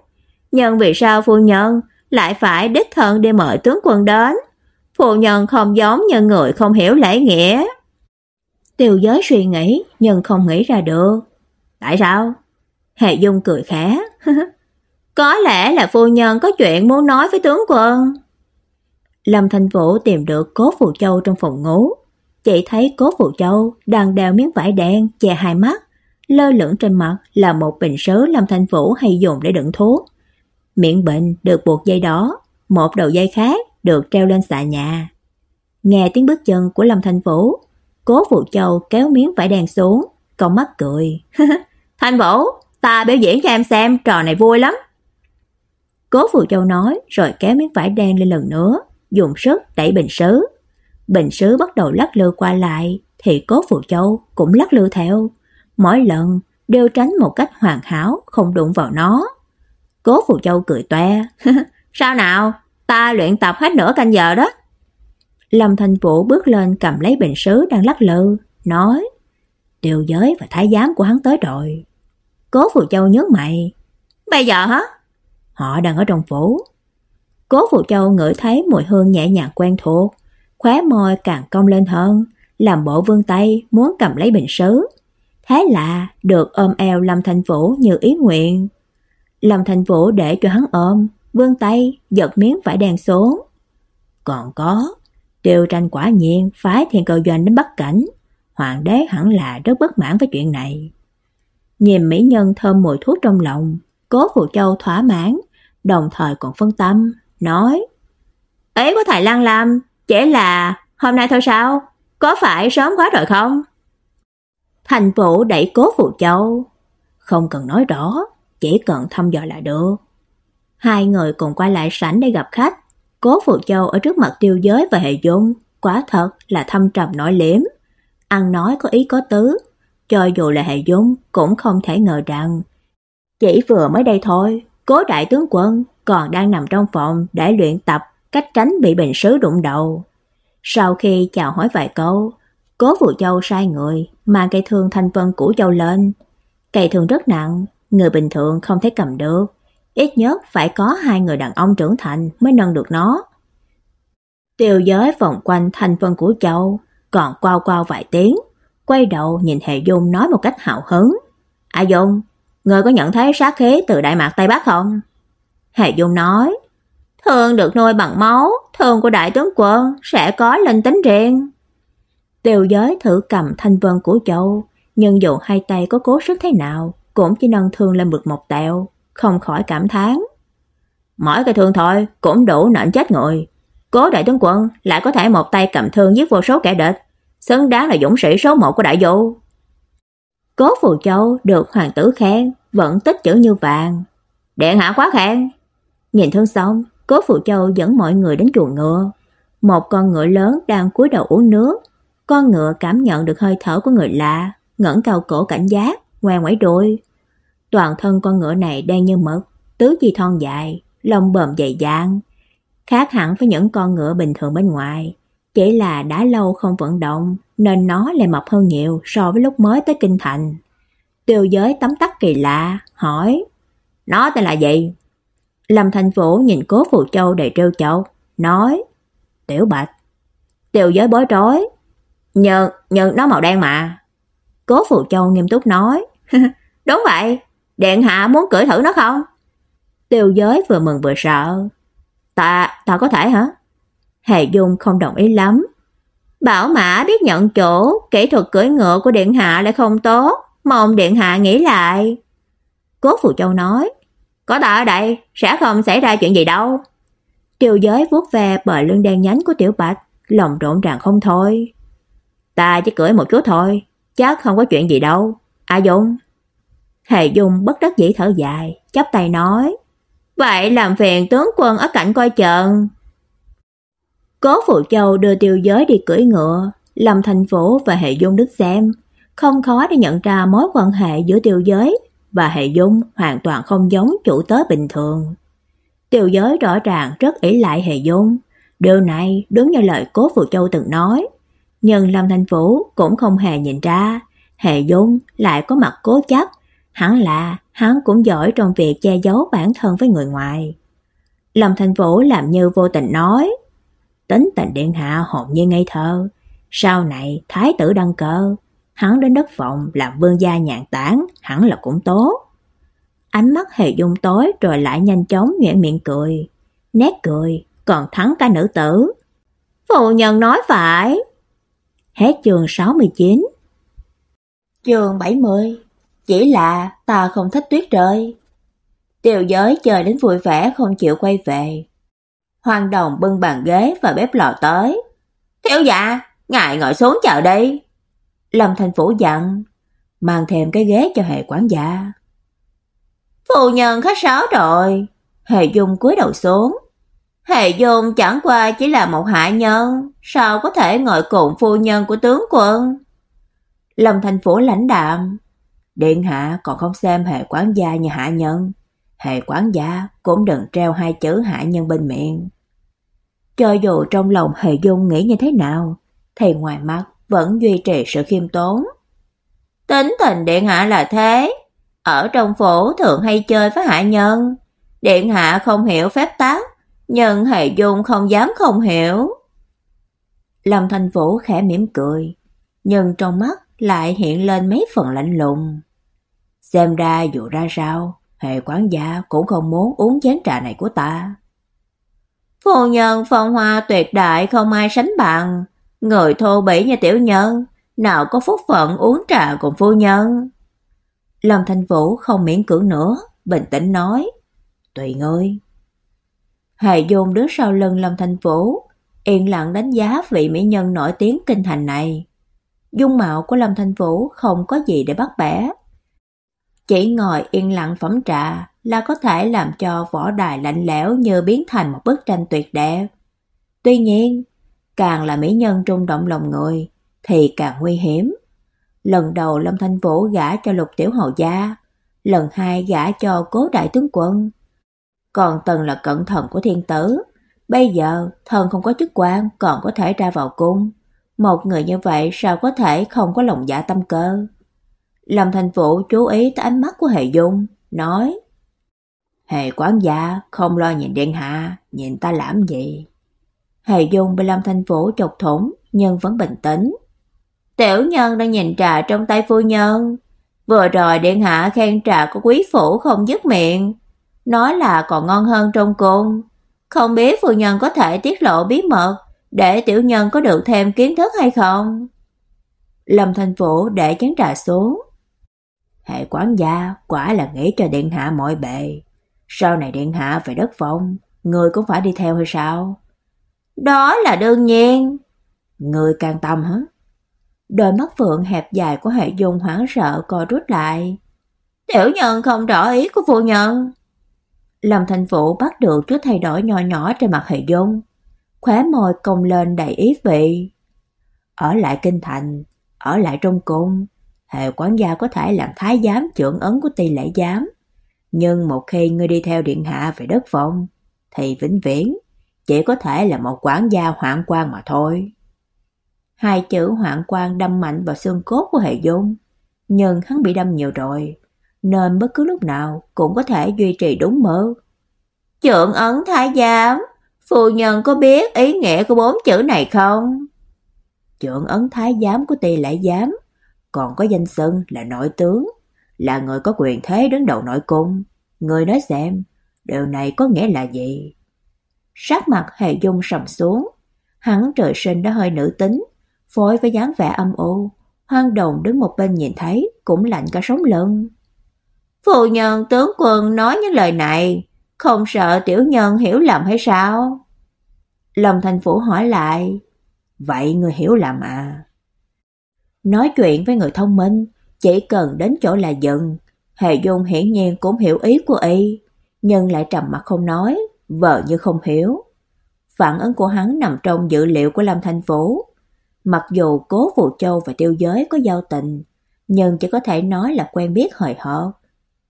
Nhưng vì sao phu nhân lại phải đích thân đi mời tướng quân đến? Phu nhân không giống như người không hiểu lễ nghĩa. Tiêu giới suy nghĩ nhưng không nghĩ ra được. Tại sao? Hệ Dung cười khẽ. Có lẽ là phu nhân có chuyện muốn nói với tướng quân. Lâm Thanh Vũ tìm được Cố Phù Châu trong phòng ngủ. chỉ thấy Cố Phù Châu đang đeo miếng vải đen che hai mắt, lơ lửng trên mặt là một bình sứ Lâm Thanh Vũ hay dùng để đựng thuốc. Miệng bệnh được buộc dây đó, một đầu dây khác được treo lên xà nhà. Nghe tiếng bước chân của Lâm Thanh Vũ, Cố Phù Châu kéo miếng vải đen xuống, con mắt cười. Thanh Vũ, ta biểu diễn cho em xem, trò này vui lắm. Cố Phù Châu nói rồi kéo miếng vải đen lên lần nữa, dùng sức đẩy bình sứ. Bình sứ bắt đầu lắc lư qua lại, thì Cố Phù Châu cũng lắc lư theo. Mỗi lần đều tránh một cách hoàn hảo, không đụng vào nó. Cố Phù Châu cười toe. "Sao nào? Ta luyện tập hết nửa canh giờ đó." Lâm Thành Vũ bước lên cầm lấy bình sứ đang lắc lư, nói: "Điều giới và thái giám của hắn tới rồi." Cố Phù Châu nhớ mày. "Bây giờ hả?" Họ đang ở trong phủ. Cố Phù Châu ngửi thấy mùi hương nhẹ nhàng quen thuộc, khóe môi càng cong lên hơn, làm bộ vươn tay muốn cầm lấy bình sứ. Thế là được ôm eo Lâm Thành Vũ như ý nguyện. Lâm Thành Vũ để cho hắn ôm, vươn tay giật miếng vải đen xuống. Còn có, Tiêu Tranh quả nhiên phái Thiên Cầu Doanh đến Bắc Cảnh, hoàng đế hẳn là rất bất mãn với chuyện này. Nhìn mỹ nhân thơm mùi thuốc trong lòng, Cố Phù Châu thỏa mãn, đồng thời còn phân tâm, nói: "Ấy có thầy Lăng làm, chỉ là hôm nay thôi sao? Có phải sớm quá rồi không?" Thành Vũ đẩy Cố Phù Châu, không cần nói rõ, chỉ cần thăm dò là được. Hai người cùng quay lại sảnh để gặp khách. Cố Phù Châu ở trước mặt Tiêu Giới và Hệ Dung, quả thật là thâm trầm nói liếm, ăn nói có ý có tứ, cho dù là Hệ Dung cũng không thể ngờ rằng chỉ vừa mới đây thôi, Cố đại tướng quân còn đang nằm trong phòng để luyện tập cách tránh bị bệnh sứ đụng đầu. Sau khi chào hỏi vài câu, Cố Vũ Châu sai người mang cây thương thanh vân cũ châu lên. Cây thương rất nặng, người bình thường không thể cầm được, ít nhất phải có hai người đàn ông trưởng thành mới nâng được nó. Tiêu giới vòng quanh thanh vân của châu, còn quao quao vài tiếng, quay đầu nhìn Hệ Dung nói một cách hào hứng. "A Dung, Ngươi có nhận thấy sát khí từ Đại Mạc Tây Bắc không? Hệ Dung nói, thương được nuôi bằng máu, thương của đại tướng quân sẽ có linh tính riêng. Tiêu giới thử cầm thanh vân của châu, nhưng dù hai tay có cố sức thế nào, cũng chỉ nâng thương lên bực một tẹo, không khỏi cảm thán. Mỗi cái thương thôi cũng đủ nện chết người. Cố đại tướng quân lại có thể một tay cầm thương giết vô số kẻ địch, xứng đáng là dũng sĩ số một của đại du. Cố Phù Châu được hoàng tử khen, vẫn tích chữ như vàng. Điện hạ quá khen. Nhìn thương xong, Cố Phù Châu dẫn mọi người đến chuồng ngựa. Một con ngựa lớn đang cúi đầu uống nước. Con ngựa cảm nhận được hơi thở của người lạ, ngẩng cao cổ cảnh giác, ngoe ngoải đuôi. Toàn thân con ngựa này đen như mực, tứ chi thon dài, lông bờm dày dạn, khác hẳn với những con ngựa bình thường bên ngoài, chỉ là đã lâu không vận động nên nó lại mập hơn nhiều so với lúc mới tới kinh thành. Tiêu giới tấm tắc kỳ lạ, hỏi: "Nó tên là gì?" Lâm Thành Vũ nhìn Cố Phù Châu đầy trêu chọc, nói: "Tiểu Bạch." Tiêu giới bối rối: "Nhưng nhưng nó màu đen mà." Cố Phù Châu nghiêm túc nói: "Đúng vậy, điện hạ muốn cưỡi thử nó không?" Tiêu giới vừa mừng vừa sợ. "Ta, ta có thể hả?" Hệ Dung không đồng ý lắm. Bảo Mã biết nhận chỗ, kỹ thuật cưỡi ngựa của điện hạ lại không tốt, mong điện hạ nghĩ lại. Cố Phù Châu nói, có ta ở đây, sẽ không xảy ra chuyện gì đâu. Tiêu giới vuốt ve bờ lưng đen nhánh của Tiểu Bạch, lòng rộn ràng không thôi. Ta chỉ cưỡi một chút thôi, chắc không có chuyện gì đâu. A Dung. Hề Dung bất đắc dĩ thở dài, chắp tay nói, vậy làm phiền tướng quân ở cạnh coi chừng. Cố Phụ Châu đưa Tiêu Giới đi cưỡi ngựa, Lâm Thành Vũ và Hệ Dung đứng xem, không khó để nhận ra mối quan hệ giữa Tiêu Giới và Hệ Dung hoàn toàn không giống chủ tớ bình thường. Tiêu Giới rõ ràng rất ỷ lại Hệ Dung, điều này đúng như lời Cố Phụ Châu từng nói, nhưng Lâm Thành Vũ cũng không hề nhìn ra, Hệ Dung lại có mặt cố chấp, hẳn là hắn cũng giỏi trong việc che giấu bản thân với người ngoài. Lâm Thành Vũ làm như vô tình nói, tính tình điện hạ hồn như ngây thơ. Sau này thái tử đăng cơ, hắn đến đất vọng làm vương gia nhàn tản, hẳn là cũng tốt. Ánh mắt hề dung tối rồi lại nhanh chóng nhếch miệng cười. Nét cười còn thắng cả nữ tử. Phụ nhân nói phải. Hết chương 69 Chương 70 Chỉ là ta không thích tuyết rơi. Tiêu giới chờ đến vui vẻ không chịu quay về. Hoàng Đồng bưng bàn ghế và bếp lò tới. "Thiếu gia, ngài ngồi xuống chờ đi." Lâm Thành Phủ dặn, mang thêm cái ghế cho hệ quản gia. "Phu nhân khách sáo rồi." Hệ Dung cúi đầu xuống. Hệ Dung chẳng qua chỉ là một hạ nhân, sao có thể ngồi cùng phu nhân của tướng quân? Lâm Thành Phủ lãnh đạm, điện hạ còn không xem hệ quản gia như hạ nhân, hệ quản gia cũng đừng treo hai chữ hạ nhân bên miệng. Cho dù trong lòng hệ Dung nghĩ như thế nào, thì ngoài mắt vẫn duy trì sự khiêm tốn. Tính tình điện hạ là thế, ở trong phủ thường hay chơi với hạ nhân, điện hạ không hiểu phép tắc, nhưng hệ Dung không dám không hiểu. Lâm Thành Vũ khẽ mỉm cười, nhưng trong mắt lại hiện lên mấy phần lạnh lùng. Xem ra dù ra sao, Hề quán gia cũng không muốn uống chén trà này của ta. Phu nhân phong hoa tuyệt đại không ai sánh bằng, người thô bỉ như tiểu nhân, nào có phúc phận uống trà cùng phu nhân. Lâm Thanh Vũ không miễn cưỡng nữa, bình tĩnh nói, tùy ngươi. Hề Dung đứng sau lưng Lâm Thanh Vũ, yên lặng đánh giá vị mỹ nhân nổi tiếng kinh thành này. Dung mạo của Lâm Thanh Vũ không có gì để bắt bẻ. Chỉ ngồi yên lặng phẩm trà là có thể làm cho võ đài lạnh lẽo như biến thành một bức tranh tuyệt đẹp. Tuy nhiên, càng là mỹ nhân trung động lòng người thì càng nguy hiểm. Lần đầu Lâm Thanh Vũ gả cho Lục Tiểu Hầu gia, lần hai gả cho Cố đại tướng quân. Còn Tần là cận thần của thiên tử, bây giờ thần không có chức quan còn có thể ra vào cung. Một người như vậy sao có thể không có lòng dạ tâm cơ? Lâm Thành Vũ chú ý tới ánh mắt của Hề Dung, nói: "Hề quán gia không lo nhìn điện hạ, nhìn ta làm gì?" Hề Dung bị Lâm Thành Vũ chọc thủng nhưng vẫn bình tĩnh. "Tiểu nhân đang nhìn trà trong tay phu nhân, vừa rồi điện hạ khen trà của quý phủ không dứt miệng, nói là còn ngon hơn trong cung, không biết phu nhân có thể tiết lộ bí mật để tiểu nhân có được thêm kiến thức hay không?" Lâm Thành Vũ để chén trà xuống, Hệ quán gia quả là nghĩ cho điện hạ mọi bề. Sau này điện hạ phải đất phong, người cũng phải đi theo hay sao? Đó là đương nhiên. Người càng tâm hả? Đôi mắt phượng hẹp dài của hệ dung hoảng sợ co rút lại. Tiểu nhân không rõ ý của phu nhân. Lâm Thành Vũ bắt được chút thay đổi nhỏ nhỏ trên mặt hệ dung. Khóe môi cong lên đầy ý vị. Ở lại kinh thành, ở lại trong cung, hệ quản gia có thể làm thái giám trưởng ấn của tỷ lễ giám. Nhưng một khi ngươi đi theo điện hạ về đất phong, thì vĩnh viễn chỉ có thể là một quản gia hoạn quan mà thôi. Hai chữ hoạn quan đâm mạnh vào xương cốt của hệ dung, nhưng hắn bị đâm nhiều rồi, nên bất cứ lúc nào cũng có thể duy trì đúng mơ. Trưởng ấn thái giám, phu nhân có biết ý nghĩa của bốn chữ này không? Trưởng ấn thái giám của Tỳ Lễ giám còn có danh xưng là nội tướng, là người có quyền thế đứng đầu nội cung. Người nói xem, điều này có nghĩa là gì? Sắc mặt Hề Dung sầm xuống, hắn trời sinh đã hơi nữ tính, phối với dáng vẻ âm u, Hoang Đồng đứng một bên nhìn thấy cũng lạnh cả sống lưng. Phu nhân tướng quân nói những lời này, không sợ tiểu nhân hiểu lầm hay sao? Lâm Thành Phủ hỏi lại, vậy người hiểu lầm à? Nói chuyện với người thông minh, chỉ cần đến chỗ là giận. Hề Dung hiển nhiên cũng hiểu ý của y, nhưng lại trầm mặt không nói, vờ như không hiểu. Phản ứng của hắn nằm trong dự liệu của Lâm Thanh Vũ. Mặc dù Cố phụ Châu và Tiêu Giới có giao tình, nhưng chỉ có thể nói là quen biết hời hợt.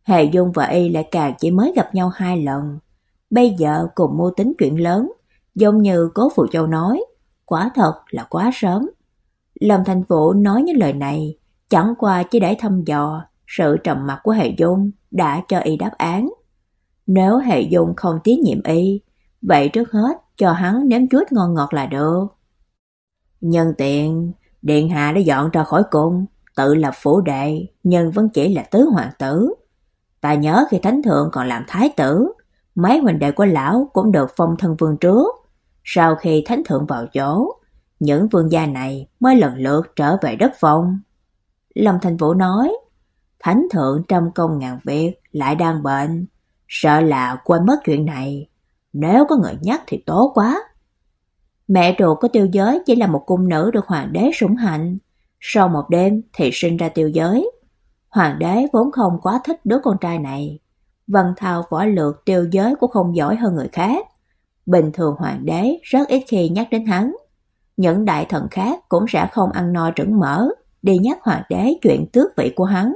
Hề Dung và y lại càng chỉ mới gặp nhau hai lần. Bây giờ cùng mưu tính chuyện lớn, giống như Cố phụ Châu nói, quả thật là quá sớm. Lâm Thành Vũ nói những lời này chẳng qua chỉ để thăm dò sự trầm mặc của Hệ Dung đã cho y đáp án. Nếu Hệ Dung không tín nhiệm y, vậy trước hết cho hắn nếm chút ngon ngọt là được. Nhân tiện, Điện Hạ đã dọn ra khỏi cung, tự lập phủ đệ, nhưng vẫn chỉ là tứ hoàng tử. Ta nhớ khi Thánh Thượng còn làm thái tử, mấy huynh đệ của lão cũng được phong thân vương trước. Sau khi Thánh Thượng vào chỗ, những vương gia này mới lần lượt trở về đất phong. Lâm Thành Vũ nói, Thánh thượng trăm công ngàn việc lại đang bệnh, sợ là quên mất chuyện này, nếu có người nhắc thì tốt quá. Mẹ ruột của tiêu giới chỉ là một cung nữ được hoàng đế sủng hạnh, sau một đêm thì sinh ra tiêu giới. Hoàng đế vốn không quá thích đứa con trai này, văn thao võ lược tiêu giới cũng không giỏi hơn người khác. Bình thường hoàng đế rất ít khi nhắc đến hắn, những đại thần khác cũng sẽ không ăn no trứng mỡ, đi nhắc hoàng đế chuyện tước vị của hắn.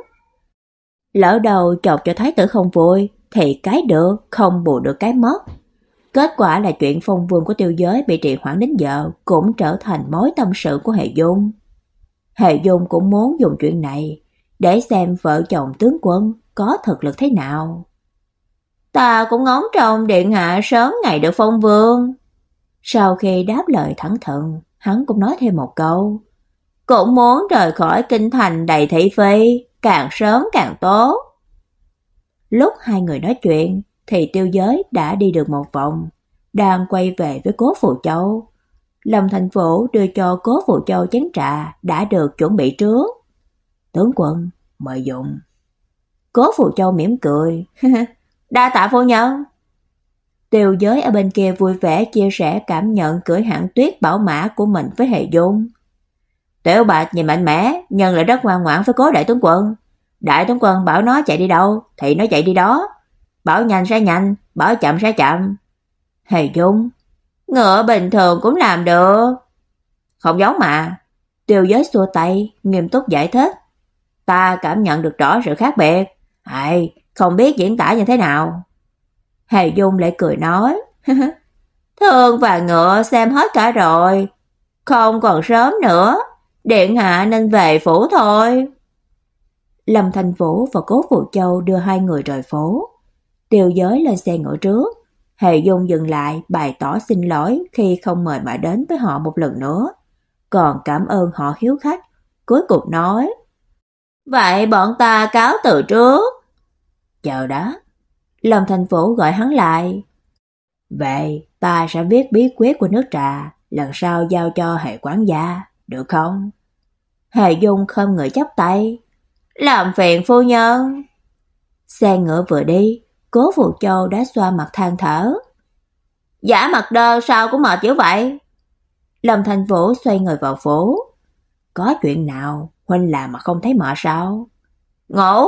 Lỡ đầu chọc cho thái tử không vui, thì cái được không bù được cái mất. Kết quả là chuyện phong vương của tiêu giới bị trì hoãn đến giờ cũng trở thành mối tâm sự của Hệ Dung. Hệ Dung cũng muốn dùng chuyện này để xem vợ chồng tướng quân có thực lực thế nào. Ta cũng ngóng trông điện hạ sớm ngày được phong vương. Sau khi đáp lời thẳng thừng, hắn cũng nói thêm một câu. Cũng muốn rời khỏi kinh thành đầy thị phi, càng sớm càng tốt. Lúc hai người nói chuyện, thì tiêu giới đã đi được một vòng, đang quay về với cố phụ Châu. Lâm Thành phủ đưa cho cố phụ Châu chén trà đã được chuẩn bị trước. Tướng quân, mời dụng. Cố phụ Châu mỉm cười. Đa tạ phu nhân. Tiêu giới ở bên kia vui vẻ chia sẻ cảm nhận cưỡi hạng tuyết bảo mã của mình với Hề Dung. Tiểu Bạch nhìn mạnh mẽ, nhân lại rất ngoan ngoãn với cố đại tướng quân. Đại tướng quân bảo nó chạy đi đâu thì nó chạy đi đó. Bảo nhanh sẽ nhanh, bảo chậm sẽ chậm. Hề Dung, ngựa bình thường cũng làm được. Không giống mà. Tiêu giới xua tay, nghiêm túc giải thích. Ta cảm nhận được rõ sự khác biệt. Hay, không biết diễn tả như thế nào. Hề Dung lại cười nói, Thương và ngựa xem hết cả rồi, không còn sớm nữa, điện hạ nên về phủ thôi. Lâm Thành Vũ và Cố Phụ Châu đưa hai người rời phố. Tiêu giới lên xe ngựa trước. Hề Dung dừng lại bày tỏ xin lỗi khi không mời mà đến với họ một lần nữa. Còn cảm ơn họ hiếu khách. Cuối cùng nói. Vậy bọn ta cáo từ trước. Chờ đã. Lâm Thành Vũ gọi hắn lại. Vậy ta sẽ viết bí quyết của nước trà. Lần sau giao cho hệ quán gia. Được không? Hề Dung không người chắp tay. Làm phiền phu nhân. Xe ngựa vừa đi, Cố Vũ Châu đã xoa mặt than thở. Giả mặt đơ sao cũng mệt dữ vậy? Lâm Thành Vũ xoay người vào phố. Có chuyện nào huynh làm mà không thấy mệt sao? Ngủ.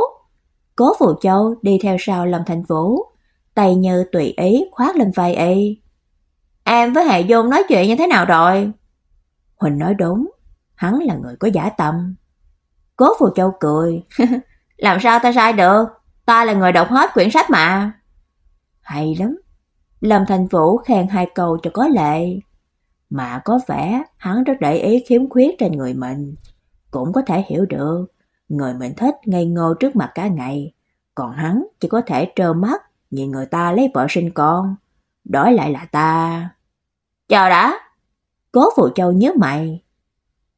Cố Phù Châu đi theo sau Lâm Thành Vũ, tay như tùy ý khoát lên vai y. Em với Hệ Dung nói chuyện như thế nào rồi? Huỳnh nói đúng, hắn là người có giả tâm. Cố Phù Châu cười. Làm sao ta sai được? Ta là người đọc hết quyển sách mà. Hay lắm. Lâm Thành Vũ khen hai câu cho có lệ. Mà có vẻ hắn rất để ý khiếm khuyết trên người mình. Cũng có thể hiểu được. Người mình thích ngây ngô trước mặt cả ngày. Còn hắn chỉ có thể trơ mắt nhìn người ta lấy vợ sinh con. Đổi lại là ta. Chờ đã. Cố Phụ Châu nhớ mày.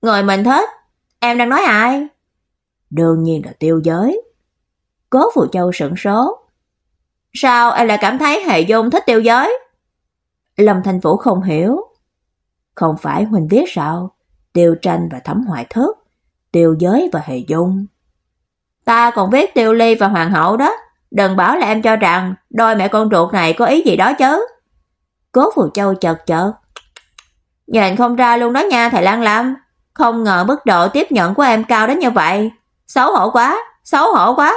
Người mình thích? Em đang nói ai? Đương nhiên là tiêu giới. Cố Phụ Châu sửng số. Sao em lại cảm thấy Hệ Dung thích tiêu giới? Lâm Thành Vũ không hiểu. Không phải Huỳnh viết sao? Tiêu tranh và thẩm hoại thức. Tiêu giới và Hệ Dung. Ta còn viết tiêu ly và hoàng hậu đó. Đừng bảo là em cho rằng đôi mẹ con ruột này có ý gì đó chứ. Cố Phù Châu chợt chợt. Nhìn không ra luôn đó nha thầy Lan Lam. Không ngờ mức độ tiếp nhận của em cao đến như vậy. Xấu hổ quá, xấu hổ quá.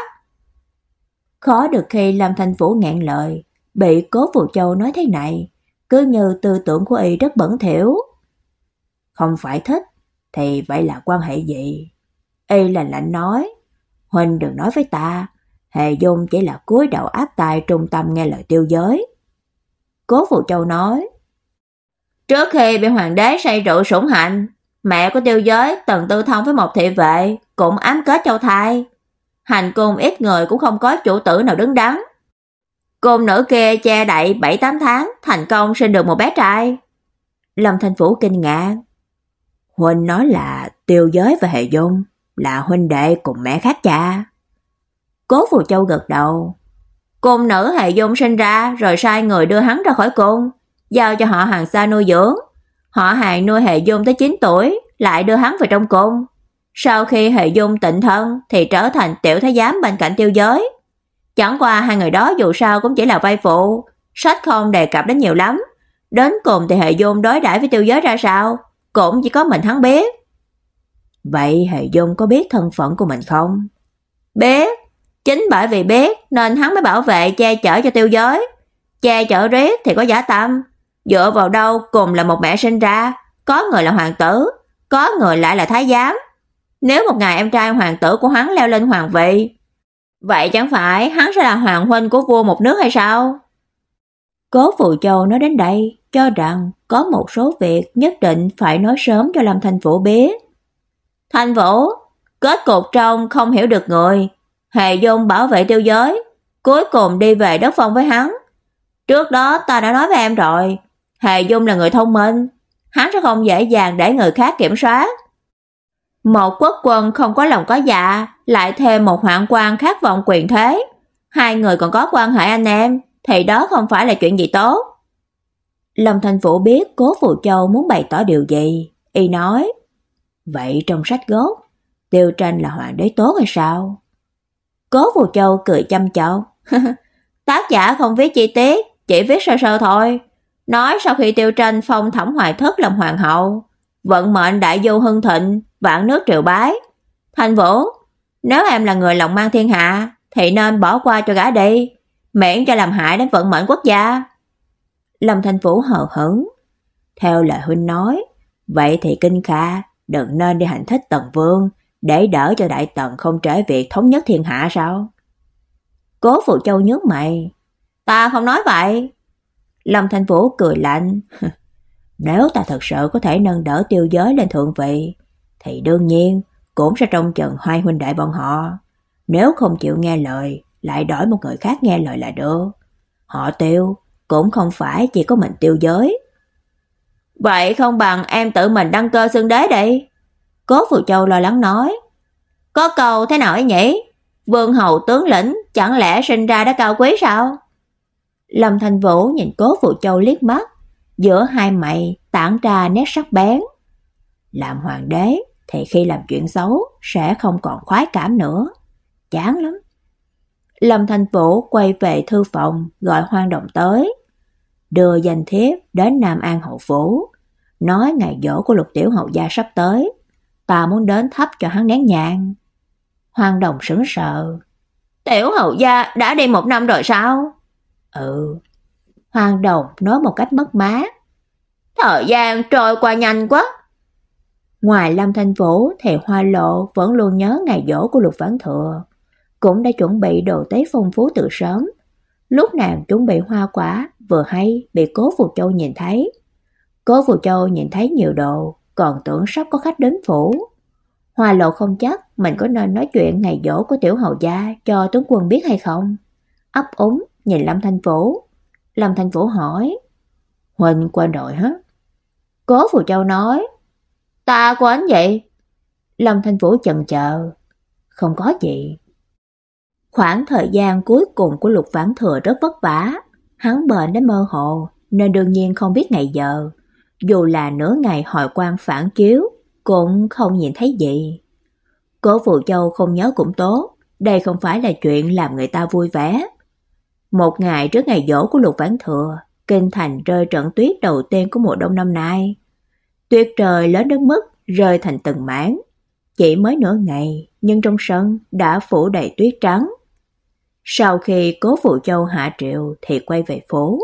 Khó được khi làm thành vũ ngạn lời, bị cố Phù Châu nói thế này, cứ như tư tưởng của y rất bẩn thỉu. Không phải thích, thì vậy là quan hệ gì? Y lạnh lạnh nói, Huynh đừng nói với ta, Hề Dung chỉ là cúi đầu áp tai trung tâm nghe lời tiêu giới. Cố phụ Châu nói, Trước khi bị hoàng đế say rượu sủng hạnh, mẹ của tiêu giới từng tư thông với một thị vệ, cũng ám kết châu thai. Hành cung ít người cũng không có chủ tử nào đứng đắn. Cung nữ kia che đậy 7-8 tháng, thành công sinh được một bé trai. Lâm Thanh Phủ kinh ngạc. Huynh nói là tiêu giới và hệ dung, là huynh đệ cùng mẹ khác cha. Cố Phù Châu gật đầu. Cung nữ hệ dung sinh ra rồi sai người đưa hắn ra khỏi cung, giao cho họ hàng xa nuôi dưỡng. Họ hàng nuôi hệ dung tới 9 tuổi, lại đưa hắn về trong cung. Sau khi hệ dung tịnh thân thì trở thành tiểu thái giám bên cạnh tiêu giới. Chẳng qua hai người đó dù sao cũng chỉ là vai phụ, sách không đề cập đến nhiều lắm. Đến cùng thì hệ dung đối đãi với tiêu giới ra sao, cũng chỉ có mình hắn biết. Vậy hề dung có biết thân phận của mình không? Biết, chính bởi vì biết nên hắn mới bảo vệ che chở cho tiêu giới. Che chở riết thì có giả tâm, dựa vào đâu cùng là một mẹ sinh ra, có người là hoàng tử, có người lại là thái giám. Nếu một ngày em trai hoàng tử của hắn leo lên hoàng vị, Vậy chẳng phải hắn sẽ là hoàng huynh của vua một nước hay sao? Cố Phù Châu nói đến đây, cho rằng có một số việc nhất định phải nói sớm cho Lâm Thành Vũ biết. Thành Vũ, kết cục trong không hiểu được người, Hề Dung bảo vệ tiêu giới, cuối cùng đi về đất phong với hắn. Trước đó ta đã nói với em rồi, Hề Dung là người thông minh, hắn sẽ không dễ dàng để người khác kiểm soát. Một quốc quân không có lòng có dạ, lại thêm một hoạn quan khát vọng quyền thế, hai người còn có quan hệ anh em, thì đó không phải là chuyện gì tốt. Lâm Thành Vũ biết Cố Phù Châu muốn bày tỏ điều gì, y nói: "Vậy trong sách gốc, Tiêu Tranh là hoàng đế tốt hay sao?" Cố Phù Châu cười chăm chọc, "Tác giả không viết chi tiết, chỉ viết sơ sơ thôi." Nói sau khi Tiêu Tranh phong Thẩm Hoài Thất làm hoàng hậu, vận mệnh đại du hưng thịnh, vạn nước triều bái. Thành Vũ, nếu em là người lòng mang thiên hạ, thì nên bỏ qua cho gã đi, miễn cho làm hại đến vận mệnh quốc gia. Lâm Thành Vũ hờ hững. Theo lời huynh nói, vậy thì Kinh Kha đừng nên đi hành thích Tần Vương để đỡ cho Đại Tần không trễ việc thống nhất thiên hạ sao? Cố Phụ Châu nhướng mày. Ta không nói vậy. Lâm Thành Vũ cười lạnh. Nếu ta thật sự có thể nâng đỡ tiêu giới lên thượng vị, thì đương nhiên cũng sẽ trông chừng hai huynh đệ bọn họ. Nếu không chịu nghe lời, lại đổi một người khác nghe lời là được. Họ tiêu cũng không phải chỉ có mình tiêu giới. Vậy không bằng em tự mình đăng cơ xưng đế đi. Cố Phù Châu lo lắng nói. Có cầu thế nào ấy nhỉ? Vương hầu tướng lĩnh chẳng lẽ sinh ra đã cao quý sao? Lâm Thành Vũ nhìn Cố Phù Châu liếc mắt, giữa hai mày tản ra nét sắc bén. Làm hoàng đế thì khi làm chuyện xấu sẽ không còn khoái cảm nữa. Chán lắm. Lâm Thành Vũ quay về thư phòng gọi Hoang Đồng tới, đưa danh thiếp đến Nam An hậu phủ, nói ngày dỗ của Lục Tiểu hậu gia sắp tới, ta muốn đến thắp cho hắn nén nhang. Hoang Đồng sững sờ. Tiểu hậu gia đã đi một năm rồi sao? Ừ. Hoàng Đồng nói một cách mất má. Thời gian trôi qua nhanh quá. Ngoài Lâm Thanh Vũ thì Hoa Lộ vẫn luôn nhớ ngày dỗ của Lục Vãn Thừa, cũng đã chuẩn bị đồ tế phong phú từ sớm. Lúc nàng chuẩn bị hoa quả, vừa hay bị Cố Phù Châu nhìn thấy. Cố Phù Châu nhìn thấy nhiều đồ, còn tưởng sắp có khách đến phủ. Hoa Lộ không chắc mình có nên nói chuyện ngày dỗ của tiểu hầu gia cho tướng quân biết hay không. Ấp úng nhìn Lâm Thanh Vũ. Lâm Thanh Vũ hỏi, Huỳnh quên rồi hả? Cố Phù Châu nói, ta quên vậy. Lâm Thanh Vũ chần chờ, không có gì. Khoảng thời gian cuối cùng của Lục Vãn Thừa rất vất vả, hắn bệnh đến mơ hồ nên đương nhiên không biết ngày giờ. Dù là nửa ngày hội quan phản chiếu, cũng không nhìn thấy gì. Cố Phù Châu không nhớ cũng tốt, đây không phải là chuyện làm người ta vui vẻ. Một ngày trước ngày dỗ của Lục Vãn Thừa, kinh thành rơi trận tuyết đầu tiên của mùa đông năm nay. Tuyết trời lớn đến mức rơi thành từng mảng. Chỉ mới nửa ngày, nhưng trong sân đã phủ đầy tuyết trắng. Sau khi Cố Phụ Châu hạ triệu thì quay về phố,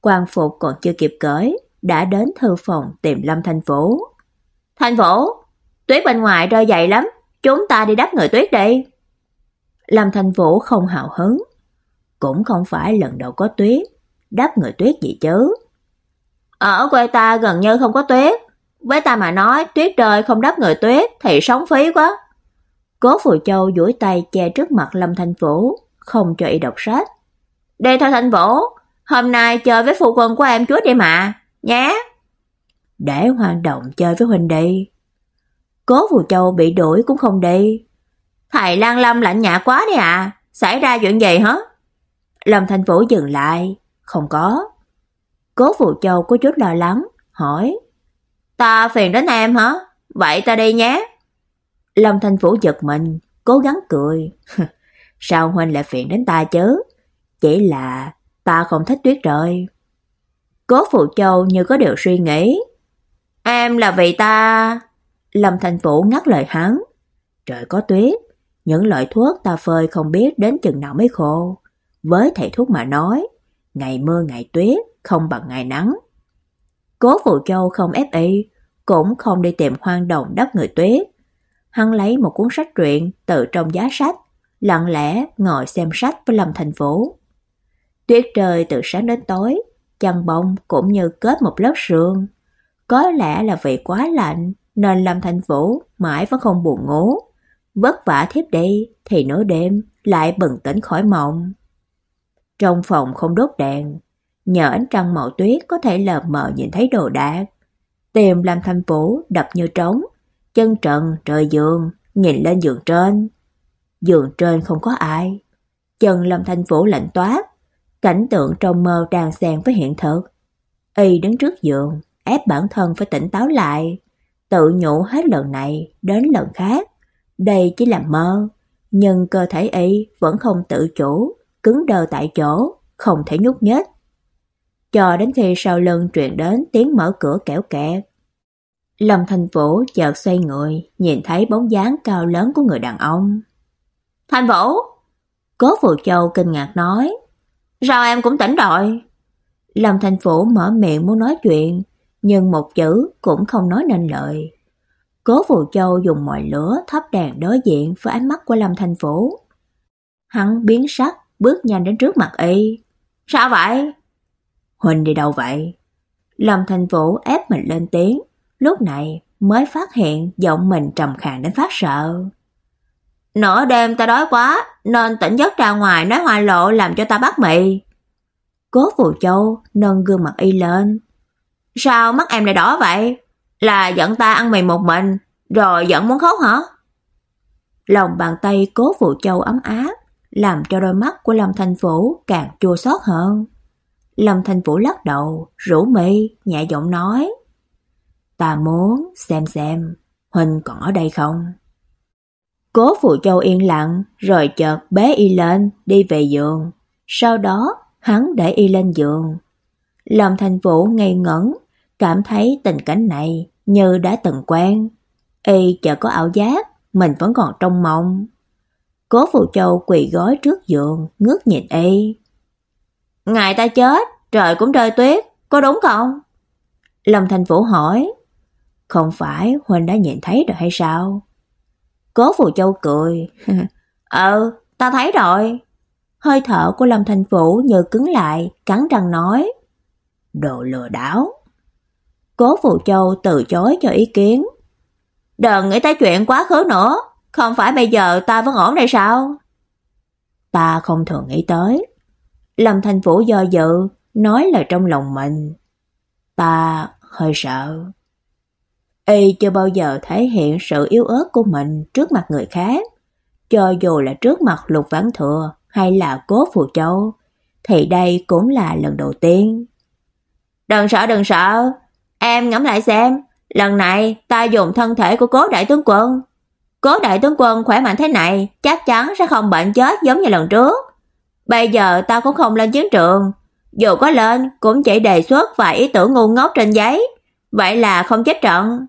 quan phục còn chưa kịp cởi, đã đến thư phòng tìm Lâm Thanh Vũ. Thanh Vũ, tuyết bên ngoài rơi dày lắm, chúng ta đi đắp người tuyết đi. Lâm Thanh Vũ không hào hứng, cũng không phải lần đầu có tuyết, đắp người tuyết gì chứ. Ở quê ta gần như không có tuyết, với ta mà nói tuyết rơi không đắp người tuyết thì sống phí quá. Cố Phù Châu duỗi tay che trước mặt Lâm Thanh Vũ, không cho y đọc sách. "Đề thôi thành Vũ, hôm nay chơi với phụ quân của em chúa đi mà, nhé. Để Hoàng Động chơi với huynh đi. Cố Vũ Châu bị đuổi cũng không đi. Thầy Lan Lâm lạnh nhạt quá đi à, xảy ra chuyện gì hả? Lâm thành Vũ dừng lại, không có. Cố Vũ Châu có chút lo lắng, hỏi. Ta phiền đến em hả? Vậy ta đi nhé. Lâm thành Vũ giật mình, cố gắng cười. Sao huynh lại phiền đến ta chứ? Chỉ là ta không thích tuyết rơi. Cố phụ Châu như có điều suy nghĩ. Em là vì ta... Lâm thành Vũ ngắt lời hắn. Trời có tuyết, những loại thuốc ta phơi không biết đến chừng nào mới khô. Với thầy thuốc mà nói, ngày mưa ngày tuyết không bằng ngày nắng. Cố phụ Châu không ép y, cũng không đi tìm hoang đồng đắp người tuyết. Hắn lấy một cuốn sách truyện từ trong giá sách, lặng lẽ ngồi xem sách với Lâm Thành Vũ. Tuyết rơi từ sáng đến tối, chăn bông cũng như kết một lớp sương. Có lẽ là vì quá lạnh nên Lâm Thành Vũ mãi vẫn không buồn ngủ. Vất vả thiếp đi thì nửa đêm lại bừng tỉnh khỏi mộng. Trong phòng không đốt đèn, nhờ ánh trăng màu tuyết có thể lờ mờ nhìn thấy đồ đạc. Tìm Lâm Thành Vũ đập như trống, chân trần trời giường, nhìn lên giường trên. Giường trên không có ai. Chân Lâm Thành Vũ lạnh toát, cảnh tượng trong mơ đang xen với hiện thực. Y đứng trước giường, ép bản thân phải tỉnh táo lại, tự nhủ hết lần này đến lần khác. Đây chỉ là mơ, nhưng cơ thể y vẫn không tự chủ, cứng đờ tại chỗ, không thể nhúc nhích. Cho đến khi sau lưng truyền đến tiếng mở cửa kẻo kẹt. Lâm Thành Vũ chợt xoay người, nhìn thấy bóng dáng cao lớn của người đàn ông. Thành Vũ! Cố Phù Châu kinh ngạc nói. Sao em cũng tỉnh rồi? Lâm Thành Vũ mở miệng muốn nói chuyện, nhưng một chữ cũng không nói nên lời. Cố Phù Châu dùng mọi lửa thắp đèn đối diện với ánh mắt của Lâm Thành Vũ. Hắn biến sắc, bước nhanh đến trước mặt y. Sao vậy? Huỳnh đi đâu vậy? Lâm Thành Vũ ép mình lên tiếng, lúc này mới phát hiện giọng mình trầm khàn đến phát sợ. Nửa đêm ta đói quá, nên tỉnh giấc ra ngoài nói hoa lộ làm cho ta bắt mị. Cố Phù Châu nâng gương mặt y lên. Sao mắt em lại đỏ vậy? Là giận ta ăn mì một mình, rồi giận muốn khóc hả? Lòng bàn tay Cố Phù Châu ấm áp, làm cho đôi mắt của Lâm thành Vũ càng chua xót hơn. Lâm thành Vũ lắc đầu, rủ mi, nhẹ giọng nói: "Ta muốn xem xem huynh còn ở đây không?" Cố Phụ Châu yên lặng, rồi chợt bế y lên, đi về giường. Sau đó, hắn để y lên giường. Lâm Thành Vũ ngây ngẩn, cảm thấy tình cảnh này như đã từng quen. Y chợt có ảo giác, mình vẫn còn trong mộng. Cố Phụ Châu quỳ gối trước giường, ngước nhìn y. Ngài ta chết, trời cũng rơi tuyết, có đúng không? Lâm Thành Vũ hỏi. Không phải Huynh đã nhìn thấy rồi hay sao? Cố Phù Châu cười. "Ờ, ta thấy rồi." Hơi thở của Lâm Thành Vũ như cứng lại, cắn răng nói: "Đồ lừa đảo." Cố Phù Châu từ chối cho ý kiến. "Đừng nghĩ tới chuyện quá khứ nữa, không phải bây giờ ta vẫn ổn đây sao?" Ta không thường nghĩ tới. Lâm Thành Vũ do dự, nói lời trong lòng mình. Ta hơi sợ. Y chưa bao giờ thể hiện sự yếu ớt của mình trước mặt người khác, cho dù là trước mặt Lục Vãn Thừa hay là Cố Phù Châu, thì đây cũng là lần đầu tiên. Đừng sợ đừng sợ, em ngẫm lại xem, lần này ta dùng thân thể của Cố đại tướng quân. Cố đại tướng quân khỏe mạnh thế này, chắc chắn sẽ không bệnh chết giống như lần trước. Bây giờ ta cũng không lên chiến trường, dù có lên cũng chỉ đề xuất vài ý tưởng ngu ngốc trên giấy, vậy là không chết trận.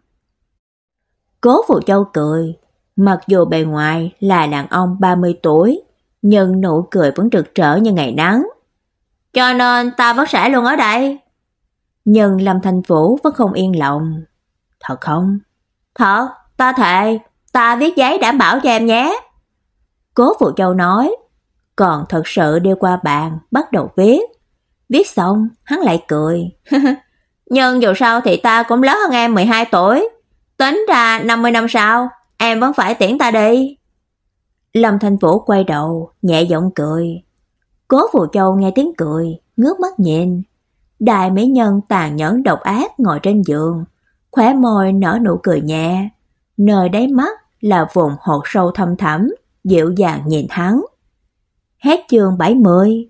Cố Phụ Châu cười, mặc dù bề ngoài là đàn ông 30 tuổi, nhưng nụ cười vẫn rực rỡ như ngày nắng. Cho nên ta vẫn sẽ luôn ở đây. Nhưng Lâm Thành Vũ vẫn không yên lòng. Thật không? Thật, ta thề, ta viết giấy đảm bảo cho em nhé. Cố Phụ Châu nói, còn thật sự đi qua bàn, bắt đầu viết. Viết xong, hắn lại cười. Nhưng dù sao thì ta cũng lớn hơn em 12 tuổi, Tính ra 50 năm sau, em vẫn phải tiễn ta đi. Lâm Thanh Vũ quay đầu, nhẹ giọng cười. Cố Phù Châu nghe tiếng cười, ngước mắt nhìn. Đại mỹ nhân tàn nhẫn độc ác ngồi trên giường, khóe môi nở nụ cười nhẹ, nơi đáy mắt là vùng hột sâu thâm thẳm, dịu dàng nhìn hắn. Hết chương 70